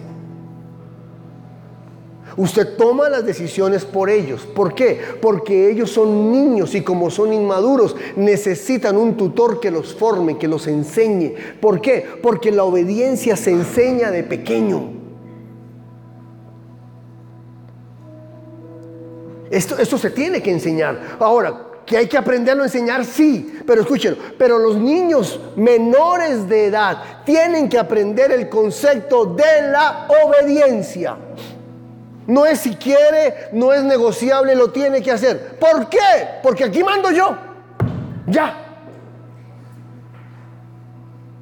Usted toma las decisiones por ellos. ¿Por qué? Porque ellos son niños y como son inmaduros necesitan un tutor que los forme, que los enseñe. ¿Por qué? Porque la obediencia se enseña de pequeño. Esto, esto se tiene que enseñar. Ahora, que hay que aprenderlo a enseñar, sí, pero escúchenlo, pero los niños menores de edad tienen que aprender el concepto de la obediencia. No es si quiere, no es negociable, lo tiene que hacer. ¿Por qué? Porque aquí mando yo. Ya.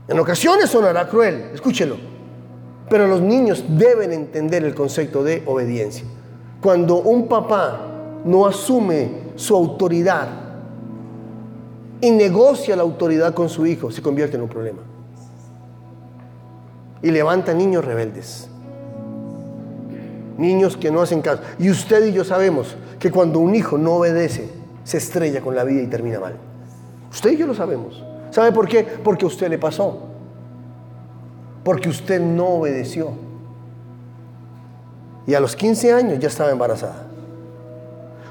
En ocasiones sonará cruel, escúchelo. Pero los niños deben entender el concepto de obediencia. Cuando un papá no asume su autoridad y negocia la autoridad con su hijo, se convierte en un problema. Y levanta niños rebeldes niños que no hacen caso. Y usted y yo sabemos que cuando un hijo no obedece, se estrella con la vida y termina mal. Usted y yo lo sabemos. ¿Sabe por qué? Porque a usted le pasó. Porque usted no obedeció. Y a los 15 años ya estaba embarazada.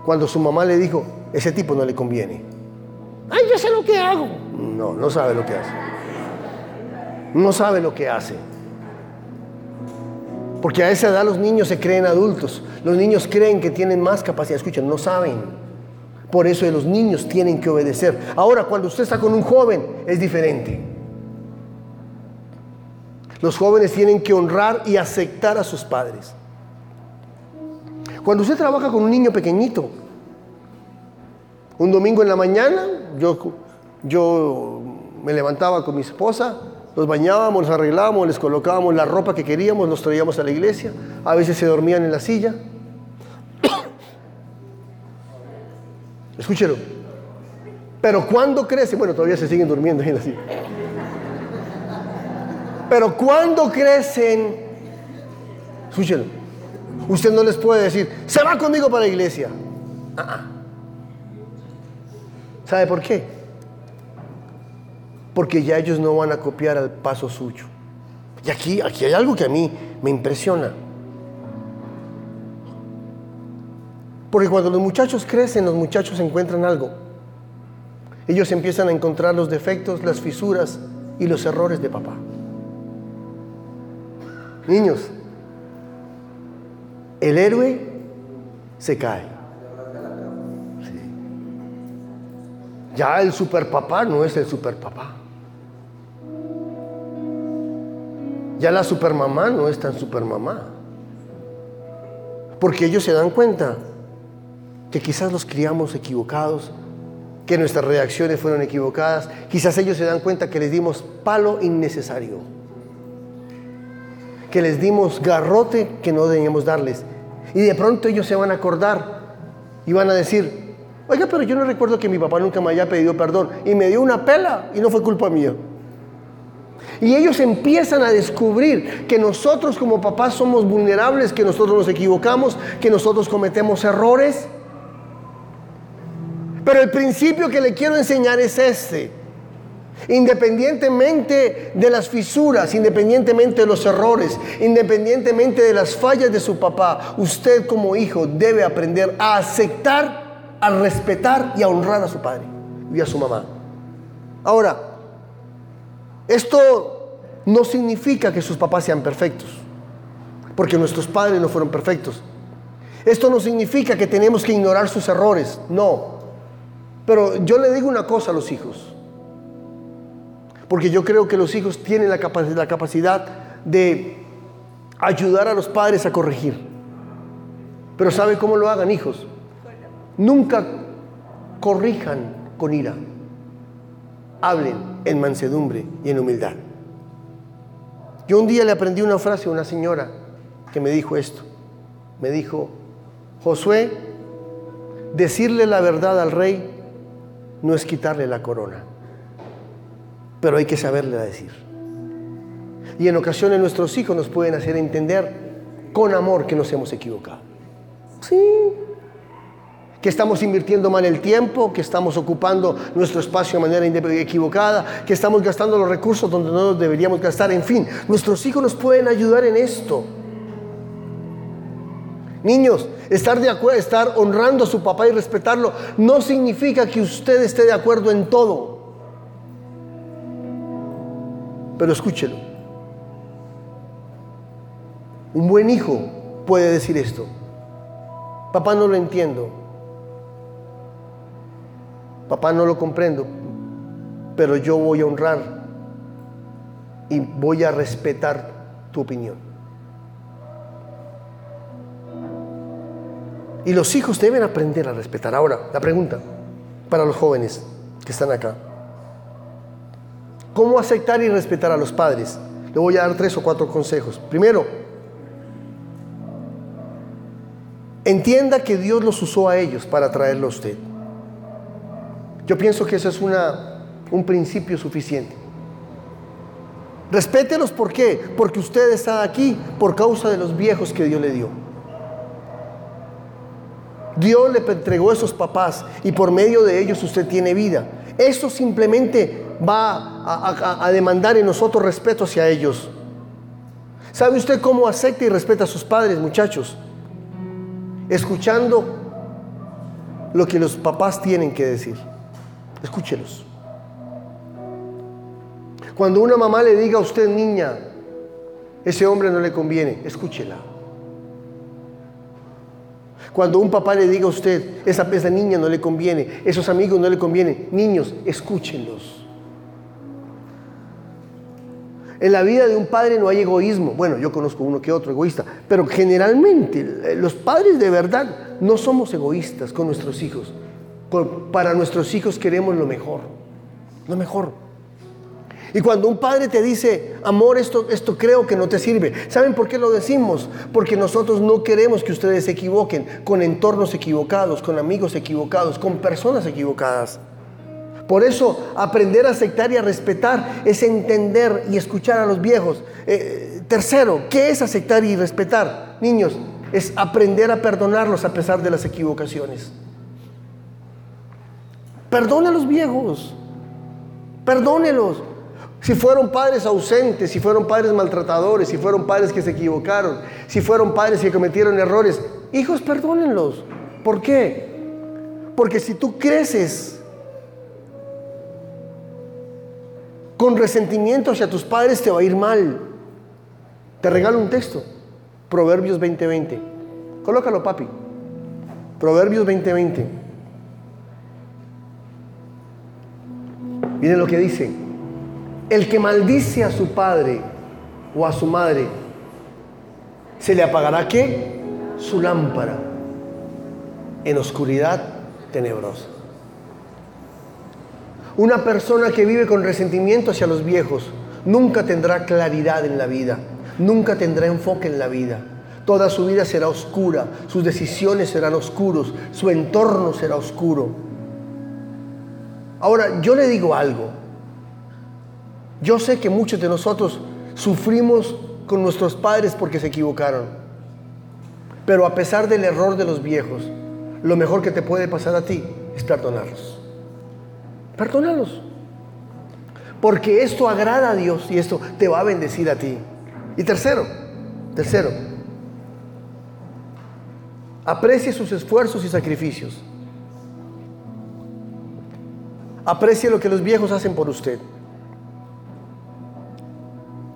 Cuando su mamá le dijo, ese tipo no le conviene. Ay, yo sé lo que hago. No, no sabe lo que hace. No sabe lo que hace. Porque a esa edad los niños se creen adultos. Los niños creen que tienen más capacidad. Escuchen, no saben. Por eso los niños tienen que obedecer. Ahora, cuando usted está con un joven, es diferente. Los jóvenes tienen que honrar y aceptar a sus padres. Cuando usted trabaja con un niño pequeñito, un domingo en la mañana, yo, yo me levantaba con mi esposa, los bañábamos, los arreglábamos, les colocábamos la ropa que queríamos, los traíamos a la iglesia. A veces se dormían en la silla. Escúchelo. Pero cuando crecen, bueno, todavía se siguen durmiendo en la silla. Pero cuando crecen, escúchelo, usted no les puede decir, se va conmigo para la iglesia. Ah. ¿Sabe por qué? porque ya ellos no van a copiar al paso suyo. Y aquí, aquí hay algo que a mí me impresiona. Porque cuando los muchachos crecen, los muchachos encuentran algo. Ellos empiezan a encontrar los defectos, las fisuras y los errores de papá. Niños, el héroe se cae. Ya el superpapá no es el superpapá. Ya la supermamá no es tan supermamá. Porque ellos se dan cuenta que quizás los criamos equivocados, que nuestras reacciones fueron equivocadas. Quizás ellos se dan cuenta que les dimos palo innecesario, que les dimos garrote que no debíamos darles. Y de pronto ellos se van a acordar y van a decir, oiga, pero yo no recuerdo que mi papá nunca me haya pedido perdón y me dio una pela y no fue culpa mía. Y ellos empiezan a descubrir que nosotros como papás somos vulnerables, que nosotros nos equivocamos, que nosotros cometemos errores. Pero el principio que le quiero enseñar es este. Independientemente de las fisuras, independientemente de los errores, independientemente de las fallas de su papá, usted como hijo debe aprender a aceptar, a respetar y a honrar a su padre y a su mamá. Ahora, esto no significa que sus papás sean perfectos, porque nuestros padres no fueron perfectos. Esto no significa que tenemos que ignorar sus errores, no. Pero yo le digo una cosa a los hijos, porque yo creo que los hijos tienen la, la capacidad de ayudar a los padres a corregir. Pero ¿sabe cómo lo hagan, hijos? Nunca corrijan con ira. Hablen en mansedumbre y en humildad. Yo un día le aprendí una frase a una señora que me dijo esto. Me dijo, Josué, decirle la verdad al rey no es quitarle la corona, pero hay que saberle decir. Y en ocasiones nuestros hijos nos pueden hacer entender con amor que nos hemos equivocado. Sí, que estamos invirtiendo mal el tiempo, que estamos ocupando nuestro espacio de manera equivocada, que estamos gastando los recursos donde no los deberíamos gastar, en fin, nuestros hijos nos pueden ayudar en esto. Niños, estar de acuerdo, estar honrando a su papá y respetarlo no significa que usted esté de acuerdo en todo. Pero escúchelo. Un buen hijo puede decir esto. Papá no lo entiendo. Papá no lo comprendo. Pero yo voy a honrar y voy a respetar tu opinión. Y los hijos deben aprender a respetar. Ahora, la pregunta para los jóvenes que están acá. ¿Cómo aceptar y respetar a los padres? Le voy a dar tres o cuatro consejos. Primero, entienda que Dios los usó a ellos para traerlo a usted. Yo pienso que eso es una, un principio suficiente. Respételos, ¿por qué? Porque usted está aquí por causa de los viejos que Dios le dio. Dios le entregó a esos papás y por medio de ellos usted tiene vida. Eso simplemente va a, demandar en nosotros respeto hacia ellos. ¿Sabe usted cómo acepta y respeta a sus padres, muchachos? Escuchando lo que los papás tienen que decir. Escúchelos. Cuando una mamá le diga a usted, niña, ese hombre no le conviene, escúchela. Cuando un papá le diga a usted, esa, esa niña no le conviene, esos amigos no le convienen, niños, escúchenlos. En la vida de un padre no hay egoísmo. Bueno, yo conozco uno que otro egoísta, pero generalmente eh, los padres de verdad no somos egoístas con nuestros hijos. Para nuestros hijos queremos lo mejor, lo mejor. Y cuando un padre te dice, amor, esto, esto creo que no te sirve, ¿saben por qué lo decimos? Porque nosotros no queremos que ustedes se equivoquen con entornos equivocados, con amigos equivocados, con personas equivocadas. Por eso aprender a aceptar y a respetar es entender y escuchar a los viejos. Eh, tercero, ¿qué es aceptar y respetar? Niños, es aprender a perdonarlos a pesar de las equivocaciones. Perdona a los viejos. Perdónelos. Si fueron padres ausentes, si fueron padres maltratadores, si fueron padres que se equivocaron, si fueron padres que cometieron errores, hijos, perdónenlos. ¿Por qué? Porque si tú creces con resentimiento hacia tus padres, te va a ir mal. Te regalo un texto. Proverbios 20:20. Colócalo, papi. Proverbios 20:20. Miren lo que dice. El que maldice a su padre o a su madre, ¿se le apagará qué? Su lámpara en oscuridad tenebrosa. Una persona que vive con resentimiento hacia los viejos nunca tendrá claridad en la vida, nunca tendrá enfoque en la vida. Toda su vida será oscura, sus decisiones serán oscuros, su entorno será oscuro. Ahora, yo le digo algo, yo sé que muchos de nosotros sufrimos con nuestros padres porque se equivocaron. Pero a pesar del error de los viejos, lo mejor que te puede pasar a ti es perdonarlos. Perdónalos. Porque esto agrada a Dios y esto te va a bendecir a ti. Y tercero, tercero, aprecie sus esfuerzos y sacrificios. Aprecie lo que los viejos hacen por usted.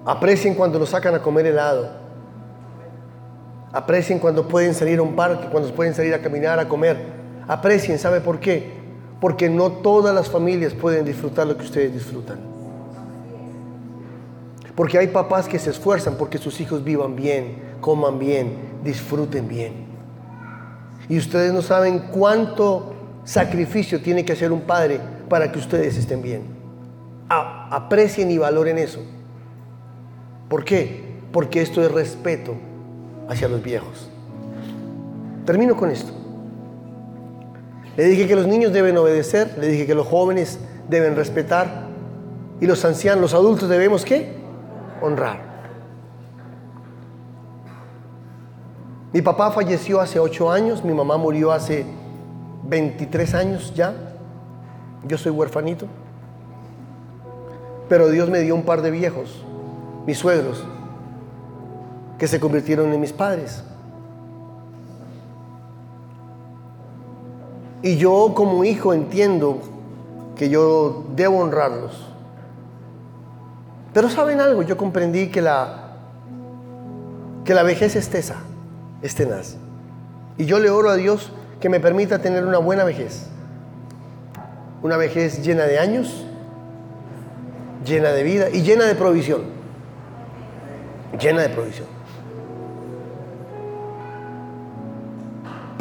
Aprecien cuando lo sacan a comer helado. Aprecien cuando pueden salir a un parque, cuando pueden salir a caminar, a comer. Aprecien, ¿sabe por qué? Porque no todas las familias pueden disfrutar lo que ustedes disfrutan. Porque hay papás que se esfuerzan porque sus hijos vivan bien, coman bien, disfruten bien. Y ustedes no saben cuánto sacrificio tiene que hacer un padre para que ustedes estén bien. aprecien y valoren eso. ¿Por qué? Porque esto es respeto hacia los viejos. Termino con esto. Le dije que los niños deben obedecer, le dije que los jóvenes deben respetar y los ancianos, los adultos debemos qué? Honrar. Mi papá falleció hace ocho años, mi mamá murió hace 23 años ya. Yo soy huerfanito. Pero Dios me dio un par de viejos, mis suegros, que se convirtieron en mis padres. Y yo como hijo entiendo que yo debo honrarlos. Pero saben algo, yo comprendí que la, que la vejez es tesa, es tenaz. Y yo le oro a Dios que me permita tener una buena vejez. Una vejez llena de años, llena de vida y llena de provisión. Llena de provisión.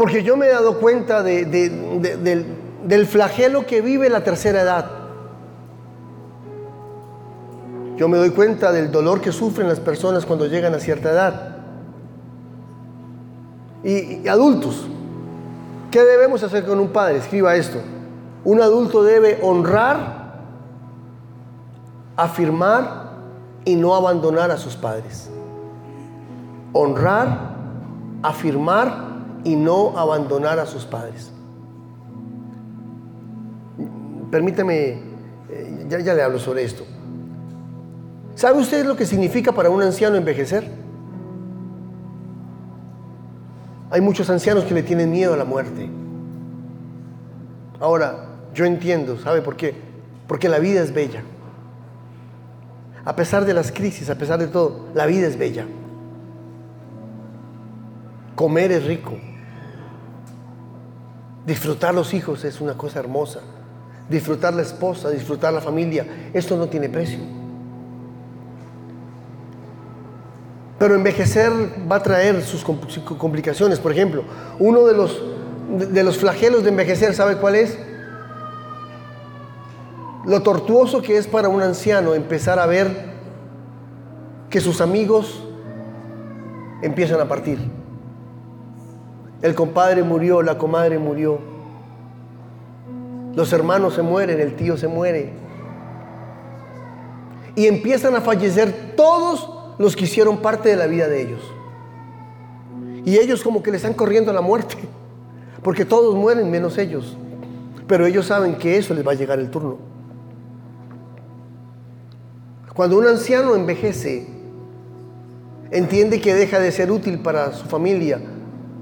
Porque yo me he dado cuenta del, flagelo que vive la tercera edad. Yo me doy cuenta del dolor que sufren las personas cuando llegan a cierta edad. Y, y, adultos, ¿qué debemos hacer con un padre? Escriba esto. Un adulto debe honrar, afirmar y no abandonar a sus padres. Honrar, afirmar y no abandonar a sus padres. Permítame, eh, ya, ya le hablo sobre esto. ¿Sabe usted lo que significa para un anciano envejecer? Hay muchos ancianos que le tienen miedo a la muerte. Ahora, yo entiendo, ¿sabe por qué? Porque la vida es bella. A pesar de las crisis, a pesar de todo, la vida es bella. Comer es rico. Disfrutar los hijos es una cosa hermosa. Disfrutar la esposa, disfrutar la familia, esto no tiene precio. Pero envejecer va a traer sus complicaciones. Por ejemplo, uno de los, de los flagelos de envejecer, ¿sabe cuál es? Lo tortuoso que es para un anciano empezar a ver que sus amigos empiezan a partir. El compadre murió, la comadre murió. Los hermanos se mueren, el tío se muere. Y empiezan a fallecer todos los que hicieron parte de la vida de ellos. Y ellos como que le están corriendo a la muerte. Porque todos mueren menos ellos. Pero ellos saben que eso les va a llegar el turno. Cuando un anciano envejece, entiende que deja de ser útil para su familia,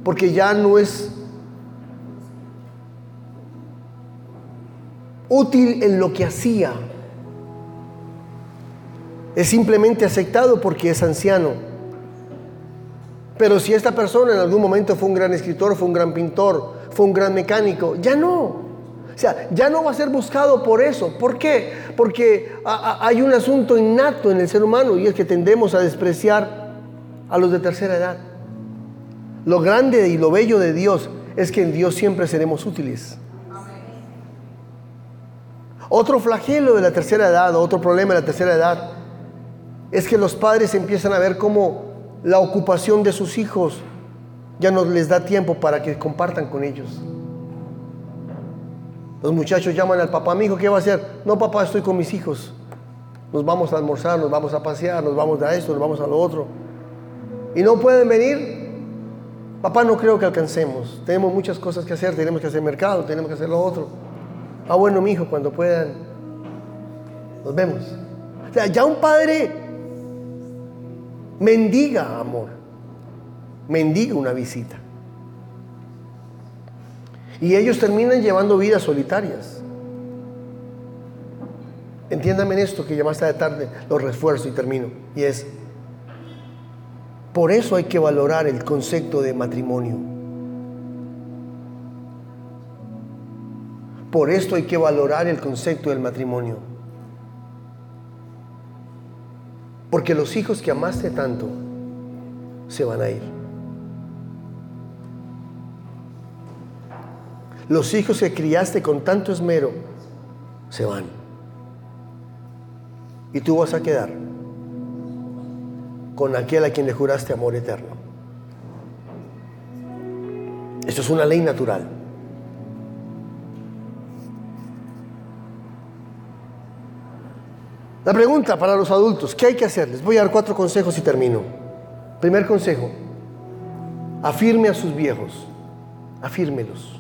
porque ya no es útil en lo que hacía. Es simplemente aceptado porque es anciano. Pero si esta persona en algún momento fue un gran escritor, fue un gran pintor, fue un gran mecánico, ya no. O sea, ya no va a ser buscado por eso. ¿Por qué? Porque hay un asunto innato en el ser humano y es que tendemos a despreciar a los de tercera edad. Lo grande y lo bello de Dios es que en Dios siempre seremos útiles. Otro flagelo de la tercera edad, otro problema de la tercera edad, es que los padres empiezan a ver cómo la ocupación de sus hijos ya no les da tiempo para que compartan con ellos. Los muchachos llaman al papá, mi hijo, ¿qué va a hacer? No, papá, estoy con mis hijos. Nos vamos a almorzar, nos vamos a pasear, nos vamos a esto, nos vamos a lo otro. Y no pueden venir Papá, no creo que alcancemos. Tenemos muchas cosas que hacer. Tenemos que hacer mercado, tenemos que hacer lo otro. Ah, bueno, mi hijo, cuando puedan, nos vemos. O sea, ya un padre mendiga amor, mendiga una visita. Y ellos terminan llevando vidas solitarias. Entiéndame en esto que ya más tarde lo refuerzo y termino. Y es, Por eso hay que valorar el concepto de matrimonio. Por esto hay que valorar el concepto del matrimonio. Porque los hijos que amaste tanto se van a ir. Los hijos que criaste con tanto esmero se van. Y tú vas a quedar con aquel a quien le juraste amor eterno. Esto es una ley natural. La pregunta para los adultos, ¿qué hay que hacer? Les voy a dar cuatro consejos y termino. Primer consejo, afirme a sus viejos, afírmelos.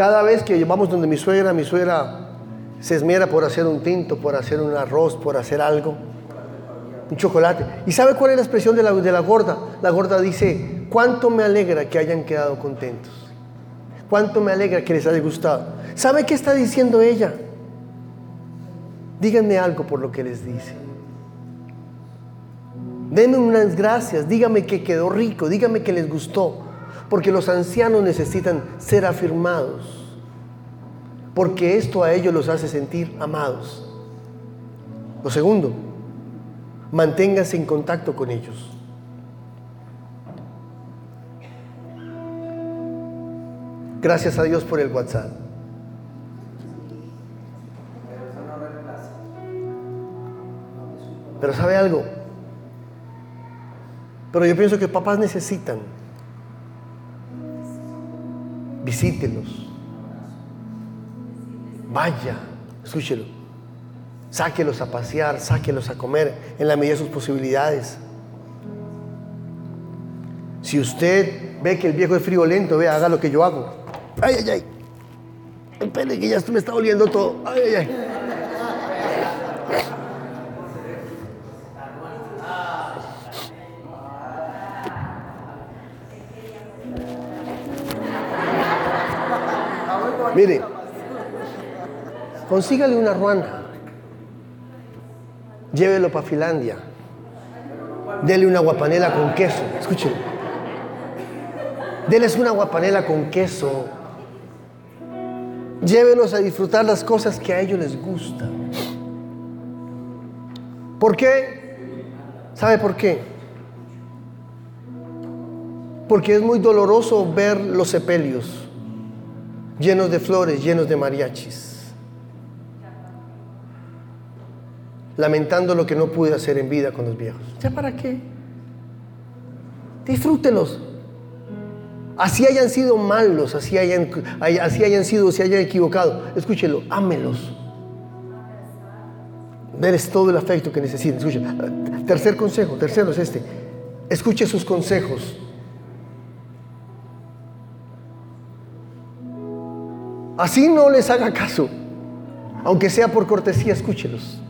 Cada vez que vamos donde mi suegra, mi suegra se esmera por hacer un tinto, por hacer un arroz, por hacer algo, un chocolate. ¿Y sabe cuál es la expresión de la, de la gorda? La gorda dice, ¿cuánto me alegra que hayan quedado contentos? ¿Cuánto me alegra que les haya gustado? ¿Sabe qué está diciendo ella? Díganme algo por lo que les dice. Denme unas gracias, dígame que quedó rico, dígame que les gustó porque los ancianos necesitan ser afirmados, porque esto a ellos los hace sentir amados. Lo segundo, manténgase en contacto con ellos. Gracias a Dios por el WhatsApp. Pero sabe algo. Pero yo pienso que papás necesitan visítelos. Vaya, escúchelo. Sáquelos a pasear, sáquelos a comer en la medida de sus posibilidades. Si usted ve que el viejo es friolento, vea, haga lo que yo hago. Ay, ay, ay. El pene que ya me está oliendo todo. Ay, ay, ay. Mire, consígale una ruana, llévelo para Finlandia, dele una guapanela con queso, escuchen, déles una guapanela con queso, llévelos a disfrutar las cosas que a ellos les gustan. ¿Por qué? ¿Sabe por qué? Porque es muy doloroso ver los sepelios llenos de flores, llenos de mariachis, lamentando lo que no pude hacer en vida con los viejos. ¿Ya para qué? Disfrútelos. Así hayan sido malos, así hayan, así hayan sido, se hayan equivocado. Escúchelo, ámelos. Veres todo el afecto que necesiten. Escuchen. Tercer consejo, tercero es este. Escuche sus consejos. Así no les haga caso. Aunque sea por cortesía, escúchelos.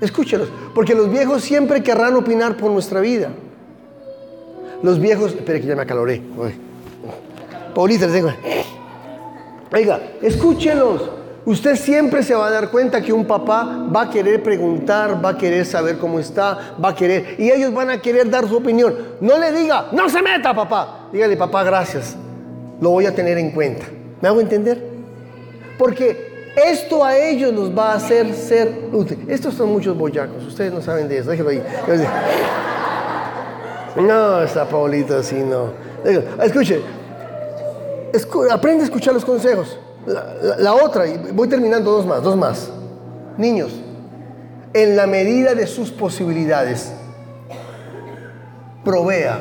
Escúchelos. Porque los viejos siempre querrán opinar por nuestra vida. Los viejos. Espere que ya me acaloré. Paulita, les digo. Oiga, escúchelos. Usted siempre se va a dar cuenta que un papá va a querer preguntar, va a querer saber cómo está, va a querer. Y ellos van a querer dar su opinión. No le diga, no se meta, papá. Dígale, papá, gracias lo voy a tener en cuenta. ¿Me hago entender? Porque esto a ellos los va a hacer ser útil. Estos son muchos boyacos, ustedes no saben de eso, déjelo ahí. No, está Paulito así, no. Escuche, aprende a escuchar los consejos. La, la otra, y voy terminando dos más, dos más. Niños, en la medida de sus posibilidades, provea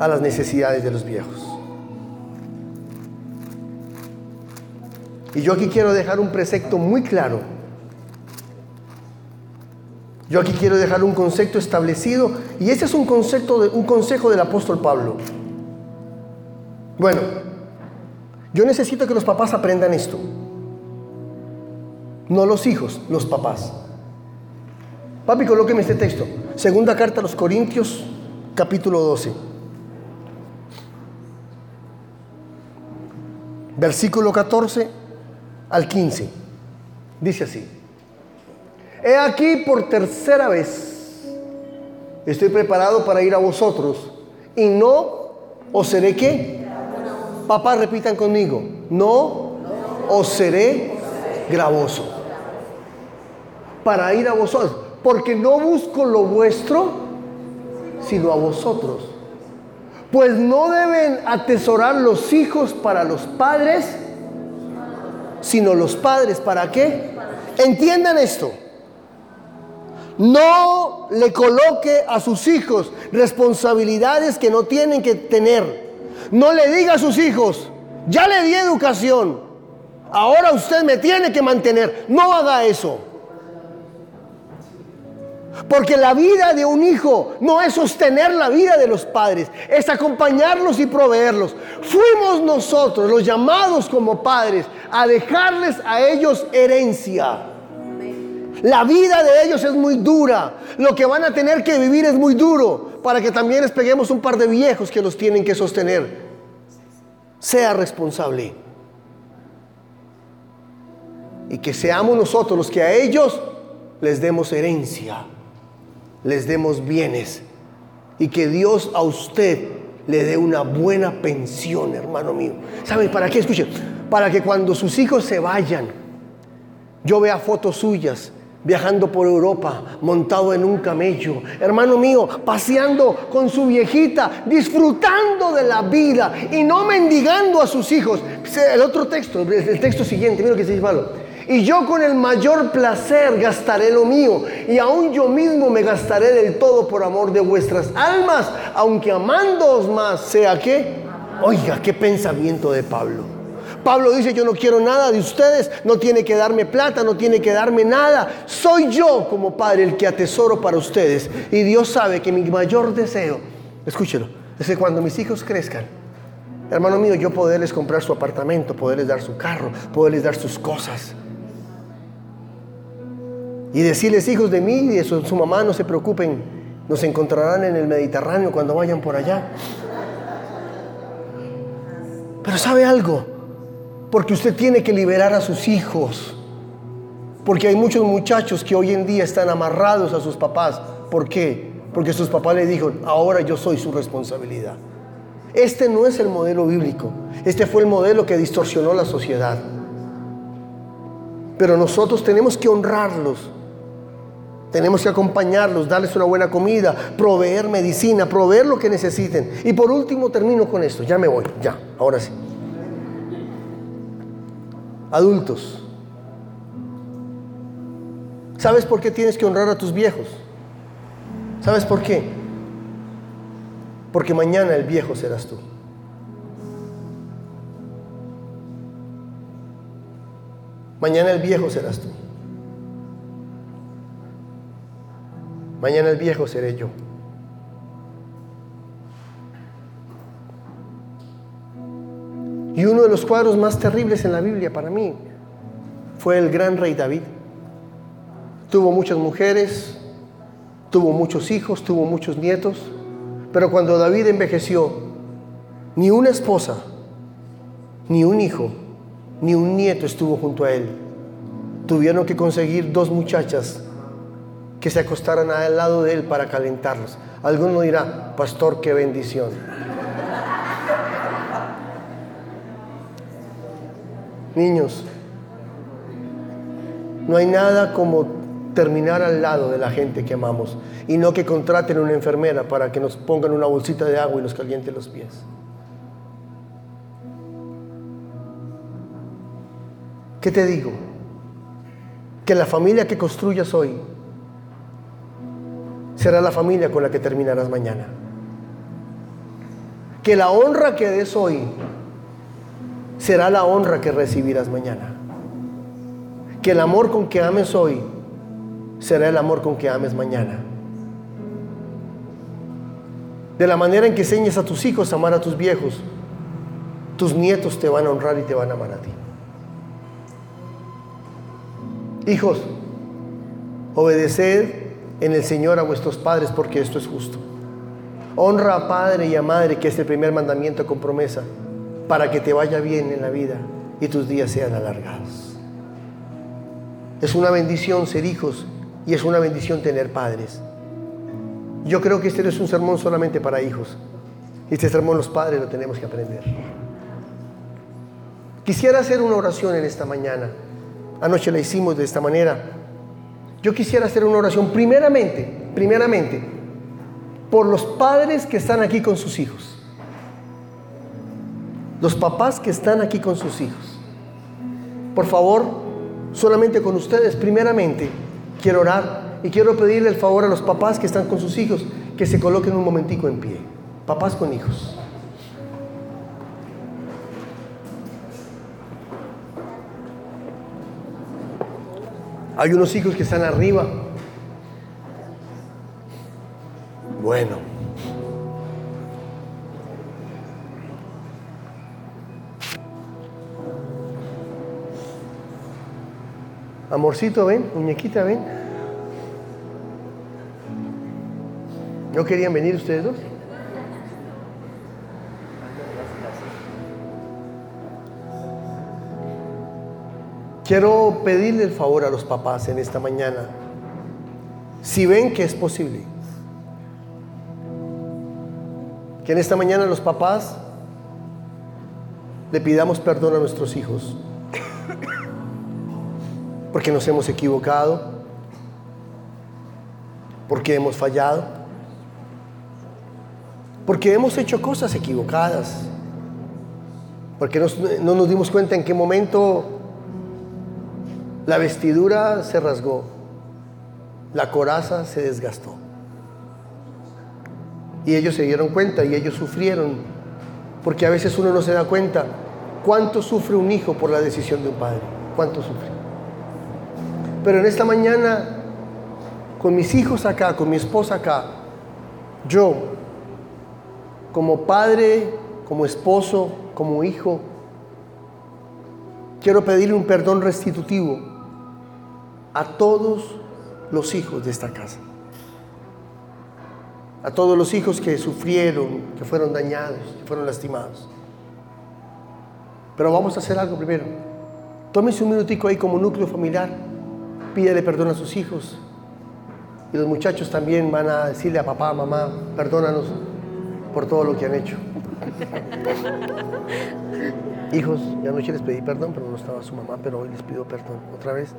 a las necesidades de los viejos. Y yo aquí quiero dejar un precepto muy claro. Yo aquí quiero dejar un concepto establecido y ese es un, concepto de, un consejo del apóstol Pablo. Bueno, yo necesito que los papás aprendan esto. No los hijos, los papás. Papi, colóqueme este texto. Segunda carta a los Corintios, capítulo 12. Versículo 14 al 15. Dice así. He aquí por tercera vez estoy preparado para ir a vosotros y no os seré qué. Papá, repitan conmigo. No os seré gravoso. Para ir a vosotros. Porque no busco lo vuestro, sino a vosotros. Pues no deben atesorar los hijos para los padres, sino los padres para qué. Entiendan esto. No le coloque a sus hijos responsabilidades que no tienen que tener. No le diga a sus hijos, ya le di educación, ahora usted me tiene que mantener. No haga eso. Porque la vida de un hijo no es sostener la vida de los padres, es acompañarlos y proveerlos. Fuimos nosotros los llamados como padres a dejarles a ellos herencia. La vida de ellos es muy dura. Lo que van a tener que vivir es muy duro para que también les peguemos un par de viejos que los tienen que sostener. Sea responsable. Y que seamos nosotros los que a ellos les demos herencia, les demos bienes. Y que Dios a usted le dé una buena pensión, hermano mío. ¿Sabe para qué? Escuchen, para que cuando sus hijos se vayan, yo vea fotos suyas viajando por Europa, montado en un camello, hermano mío, paseando con su viejita, disfrutando de la vida y no mendigando a sus hijos. El otro texto, el texto siguiente, mira lo que dice malo. Y yo con el mayor placer gastaré lo mío, y aún yo mismo me gastaré del todo por amor de vuestras almas, aunque amándoos más sea que, oiga, qué pensamiento de Pablo. Pablo dice, yo no quiero nada de ustedes, no tiene que darme plata, no tiene que darme nada. Soy yo como padre el que atesoro para ustedes. Y Dios sabe que mi mayor deseo, escúchelo, es que cuando mis hijos crezcan, hermano mío, yo poderles comprar su apartamento, poderles dar su carro, poderles dar sus cosas. Y decirles, hijos de mí y de su, mamá, no se preocupen, nos encontrarán en el Mediterráneo cuando vayan por allá. Pero ¿sabe algo? Porque usted tiene que liberar a sus hijos. Porque hay muchos muchachos que hoy en día están amarrados a sus papás. ¿Por qué? Porque sus papás le dijeron, ahora yo soy su responsabilidad. Este no es el modelo bíblico. Este fue el modelo que distorsionó la sociedad. Pero nosotros tenemos que honrarlos. Tenemos que acompañarlos, darles una buena comida, proveer medicina, proveer lo que necesiten. Y por último termino con esto. Ya me voy, ya, ahora sí. Adultos, ¿sabes por qué tienes que honrar a tus viejos? ¿Sabes por qué? Porque mañana el viejo serás tú. Mañana el viejo serás tú. Mañana el viejo seré yo. Y uno de los cuadros más terribles en la Biblia para mí fue el gran rey David. Tuvo muchas mujeres, tuvo muchos hijos, tuvo muchos nietos, pero cuando David envejeció, ni una esposa, ni un hijo, ni un nieto estuvo junto a él. Tuvieron que conseguir dos muchachas que se acostaran al lado de él para calentarlos. Alguno dirá, pastor, qué bendición. Niños, no hay nada como terminar al lado de la gente que amamos y no que contraten una enfermera para que nos pongan una bolsita de agua y nos caliente los pies. ¿Qué te digo? Que la familia que construyas hoy será la familia con la que terminarás mañana. Que la honra que des hoy será la honra que recibirás mañana. Que el amor con que ames hoy será el amor con que ames mañana. De la manera en que enseñes a tus hijos a amar a tus viejos, tus nietos te van a honrar y te van a amar a ti. Hijos, obedeced en el Señor a vuestros padres porque esto es justo. Honra a padre y a madre, que es el primer mandamiento con promesa para que te vaya bien en la vida y tus días sean alargados. Es una bendición ser hijos y es una bendición tener padres. Yo creo que este no es un sermón solamente para hijos. Este sermón los padres lo tenemos que aprender. Quisiera hacer una oración en esta mañana. Anoche la hicimos de esta manera. Yo quisiera hacer una oración primeramente, primeramente, por los padres que están aquí con sus hijos. Los papás que están aquí con sus hijos. Por favor, solamente con ustedes, primeramente, quiero orar y quiero pedirle el favor a los papás que están con sus hijos que se coloquen un momentico en pie. Papás con hijos. Hay unos hijos que están arriba. Bueno. Amorcito, ven, muñequita, ven. ¿No querían venir ustedes dos? Quiero pedirle el favor a los papás en esta mañana, si ven que es posible, que en esta mañana los papás le pidamos perdón a nuestros hijos, porque nos hemos equivocado, porque hemos fallado, porque hemos hecho cosas equivocadas, porque no nos dimos cuenta en qué momento la vestidura se rasgó, la coraza se desgastó. Y ellos se dieron cuenta y ellos sufrieron, porque a veces uno no se da cuenta cuánto sufre un hijo por la decisión de un padre, cuánto sufre. Pero en esta mañana, con mis hijos acá, con mi esposa acá, yo, como padre, como esposo, como hijo, quiero pedirle un perdón restitutivo a todos los hijos de esta casa. A todos los hijos que sufrieron, que fueron dañados, que fueron lastimados. Pero vamos a hacer algo primero. Tómese un minutico ahí como núcleo familiar. Pídele perdón a sus hijos. Y los muchachos también van a decirle a papá, mamá, perdónanos por todo lo que han hecho. Hijos, ya anoche les pedí perdón, pero no estaba su mamá, pero hoy les pido perdón otra vez.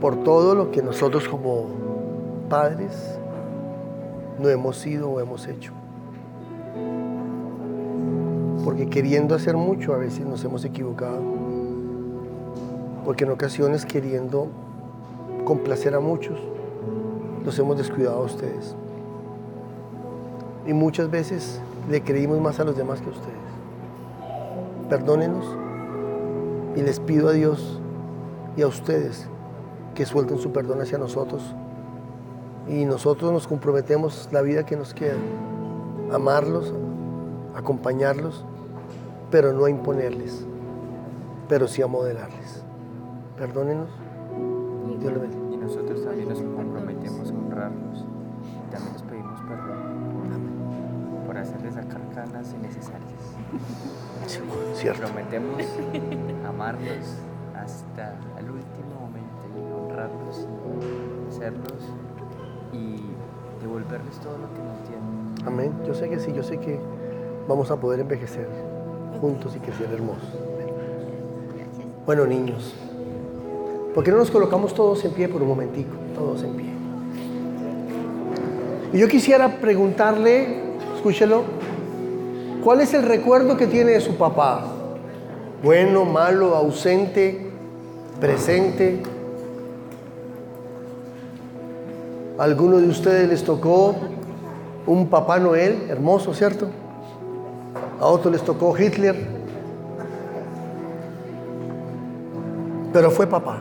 Por todo lo que nosotros como padres no hemos sido o hemos hecho. Porque queriendo hacer mucho a veces nos hemos equivocado. Porque en ocasiones queriendo complacer a muchos, los hemos descuidado a ustedes. Y muchas veces le creímos más a los demás que a ustedes. Perdónenos y les pido a Dios y a ustedes que suelten su perdón hacia nosotros. Y nosotros nos comprometemos la vida que nos queda, amarlos, acompañarlos, pero no a imponerles, pero sí a modelarles. Perdónenos. Dios Y nosotros también nos comprometemos a honrarlos. Y también les pedimos perdón por hacerles sacar canas innecesarias. cierto. Prometemos amarlos hasta el último honrarlos, y devolverles todo lo que nos tienen. Amén. Yo sé que sí, yo sé que vamos a poder envejecer juntos y que sea hermoso. Bueno, niños, ¿por qué no nos colocamos todos en pie por un momentico? Todos en pie. Y yo quisiera preguntarle, escúchelo, ¿cuál es el recuerdo que tiene de su papá? Bueno, malo, ausente, presente. A algunos de ustedes les tocó un Papá Noel hermoso, ¿cierto? A otros les tocó Hitler. Pero fue papá.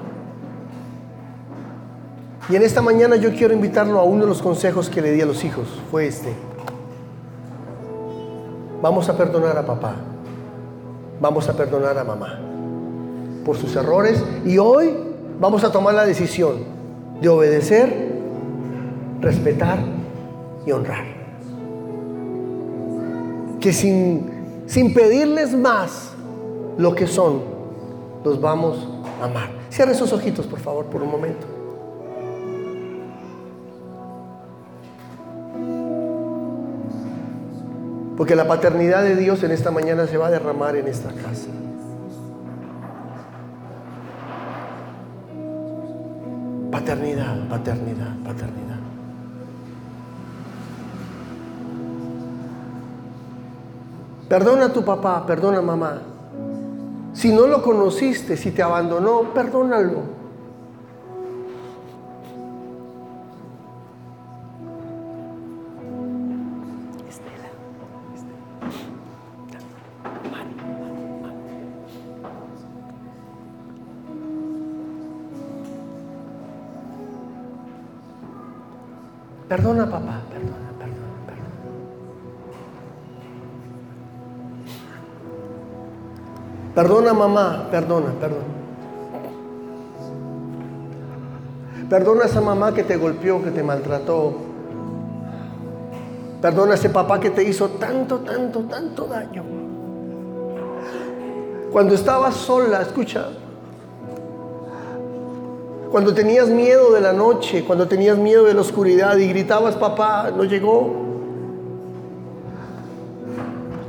Y en esta mañana yo quiero invitarlo a uno de los consejos que le di a los hijos. Fue este. Vamos a perdonar a papá. Vamos a perdonar a mamá por sus errores. Y hoy vamos a tomar la decisión de obedecer respetar y honrar. que sin, sin pedirles más lo que son, los vamos a amar. Cierre sus ojitos, por favor, por un momento. Porque la paternidad de Dios en esta mañana se va a derramar en esta casa. Paternidad, paternidad, paternidad. Perdona a tu papá, perdona a mamá. Si no lo conociste, si te abandonó, perdónalo. Perdona, papá, perdona, perdona, perdona. Perdona, mamá, perdona, perdona. Perdona a esa mamá que te golpeó, que te maltrató. Perdona a ese papá que te hizo tanto, tanto, tanto daño. Cuando estabas sola, escucha, cuando tenías miedo de la noche, cuando tenías miedo de la oscuridad y gritabas, papá, no llegó.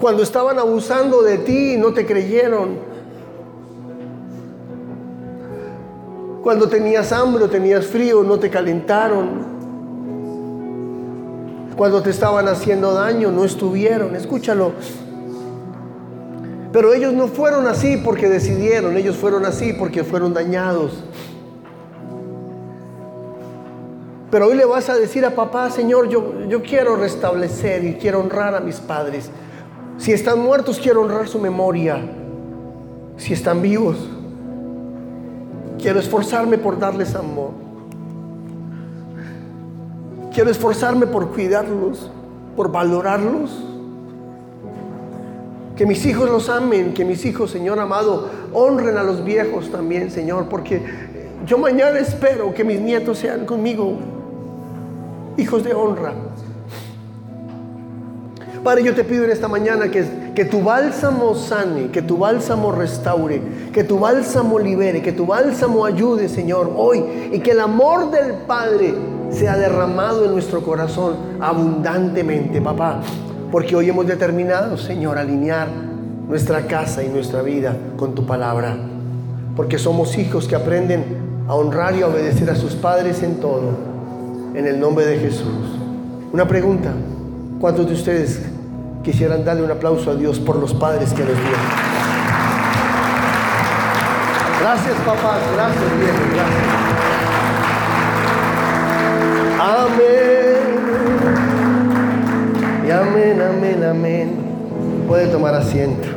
Cuando estaban abusando de ti no te creyeron. Cuando tenías hambre o tenías frío, no te calentaron. Cuando te estaban haciendo daño, no estuvieron. Escúchalo. Pero ellos no fueron así porque decidieron, ellos fueron así porque fueron dañados. Pero hoy le vas a decir a papá, Señor, yo, yo quiero restablecer y quiero honrar a mis padres. Si están muertos, quiero honrar su memoria. Si están vivos, quiero esforzarme por darles amor. Quiero esforzarme por cuidarlos, por valorarlos. Que mis hijos los amen, que mis hijos, Señor amado, honren a los viejos también, Señor, porque yo mañana espero que mis nietos sean conmigo hijos de honra. Padre, yo te pido en esta mañana que, que tu bálsamo sane, que tu bálsamo restaure, que tu bálsamo libere, que tu bálsamo ayude, Señor, hoy. Y que el amor del Padre sea derramado en nuestro corazón abundantemente, papá. Porque hoy hemos determinado, Señor, alinear nuestra casa y nuestra vida con tu palabra. Porque somos hijos que aprenden a honrar y a obedecer a sus padres en todo en el nombre de Jesús. Una pregunta, ¿cuántos de ustedes quisieran darle un aplauso a Dios por los padres que les dio? Gracias papás, gracias viejo, gracias. Amén. Y amén, amén, amén. Puede tomar asiento.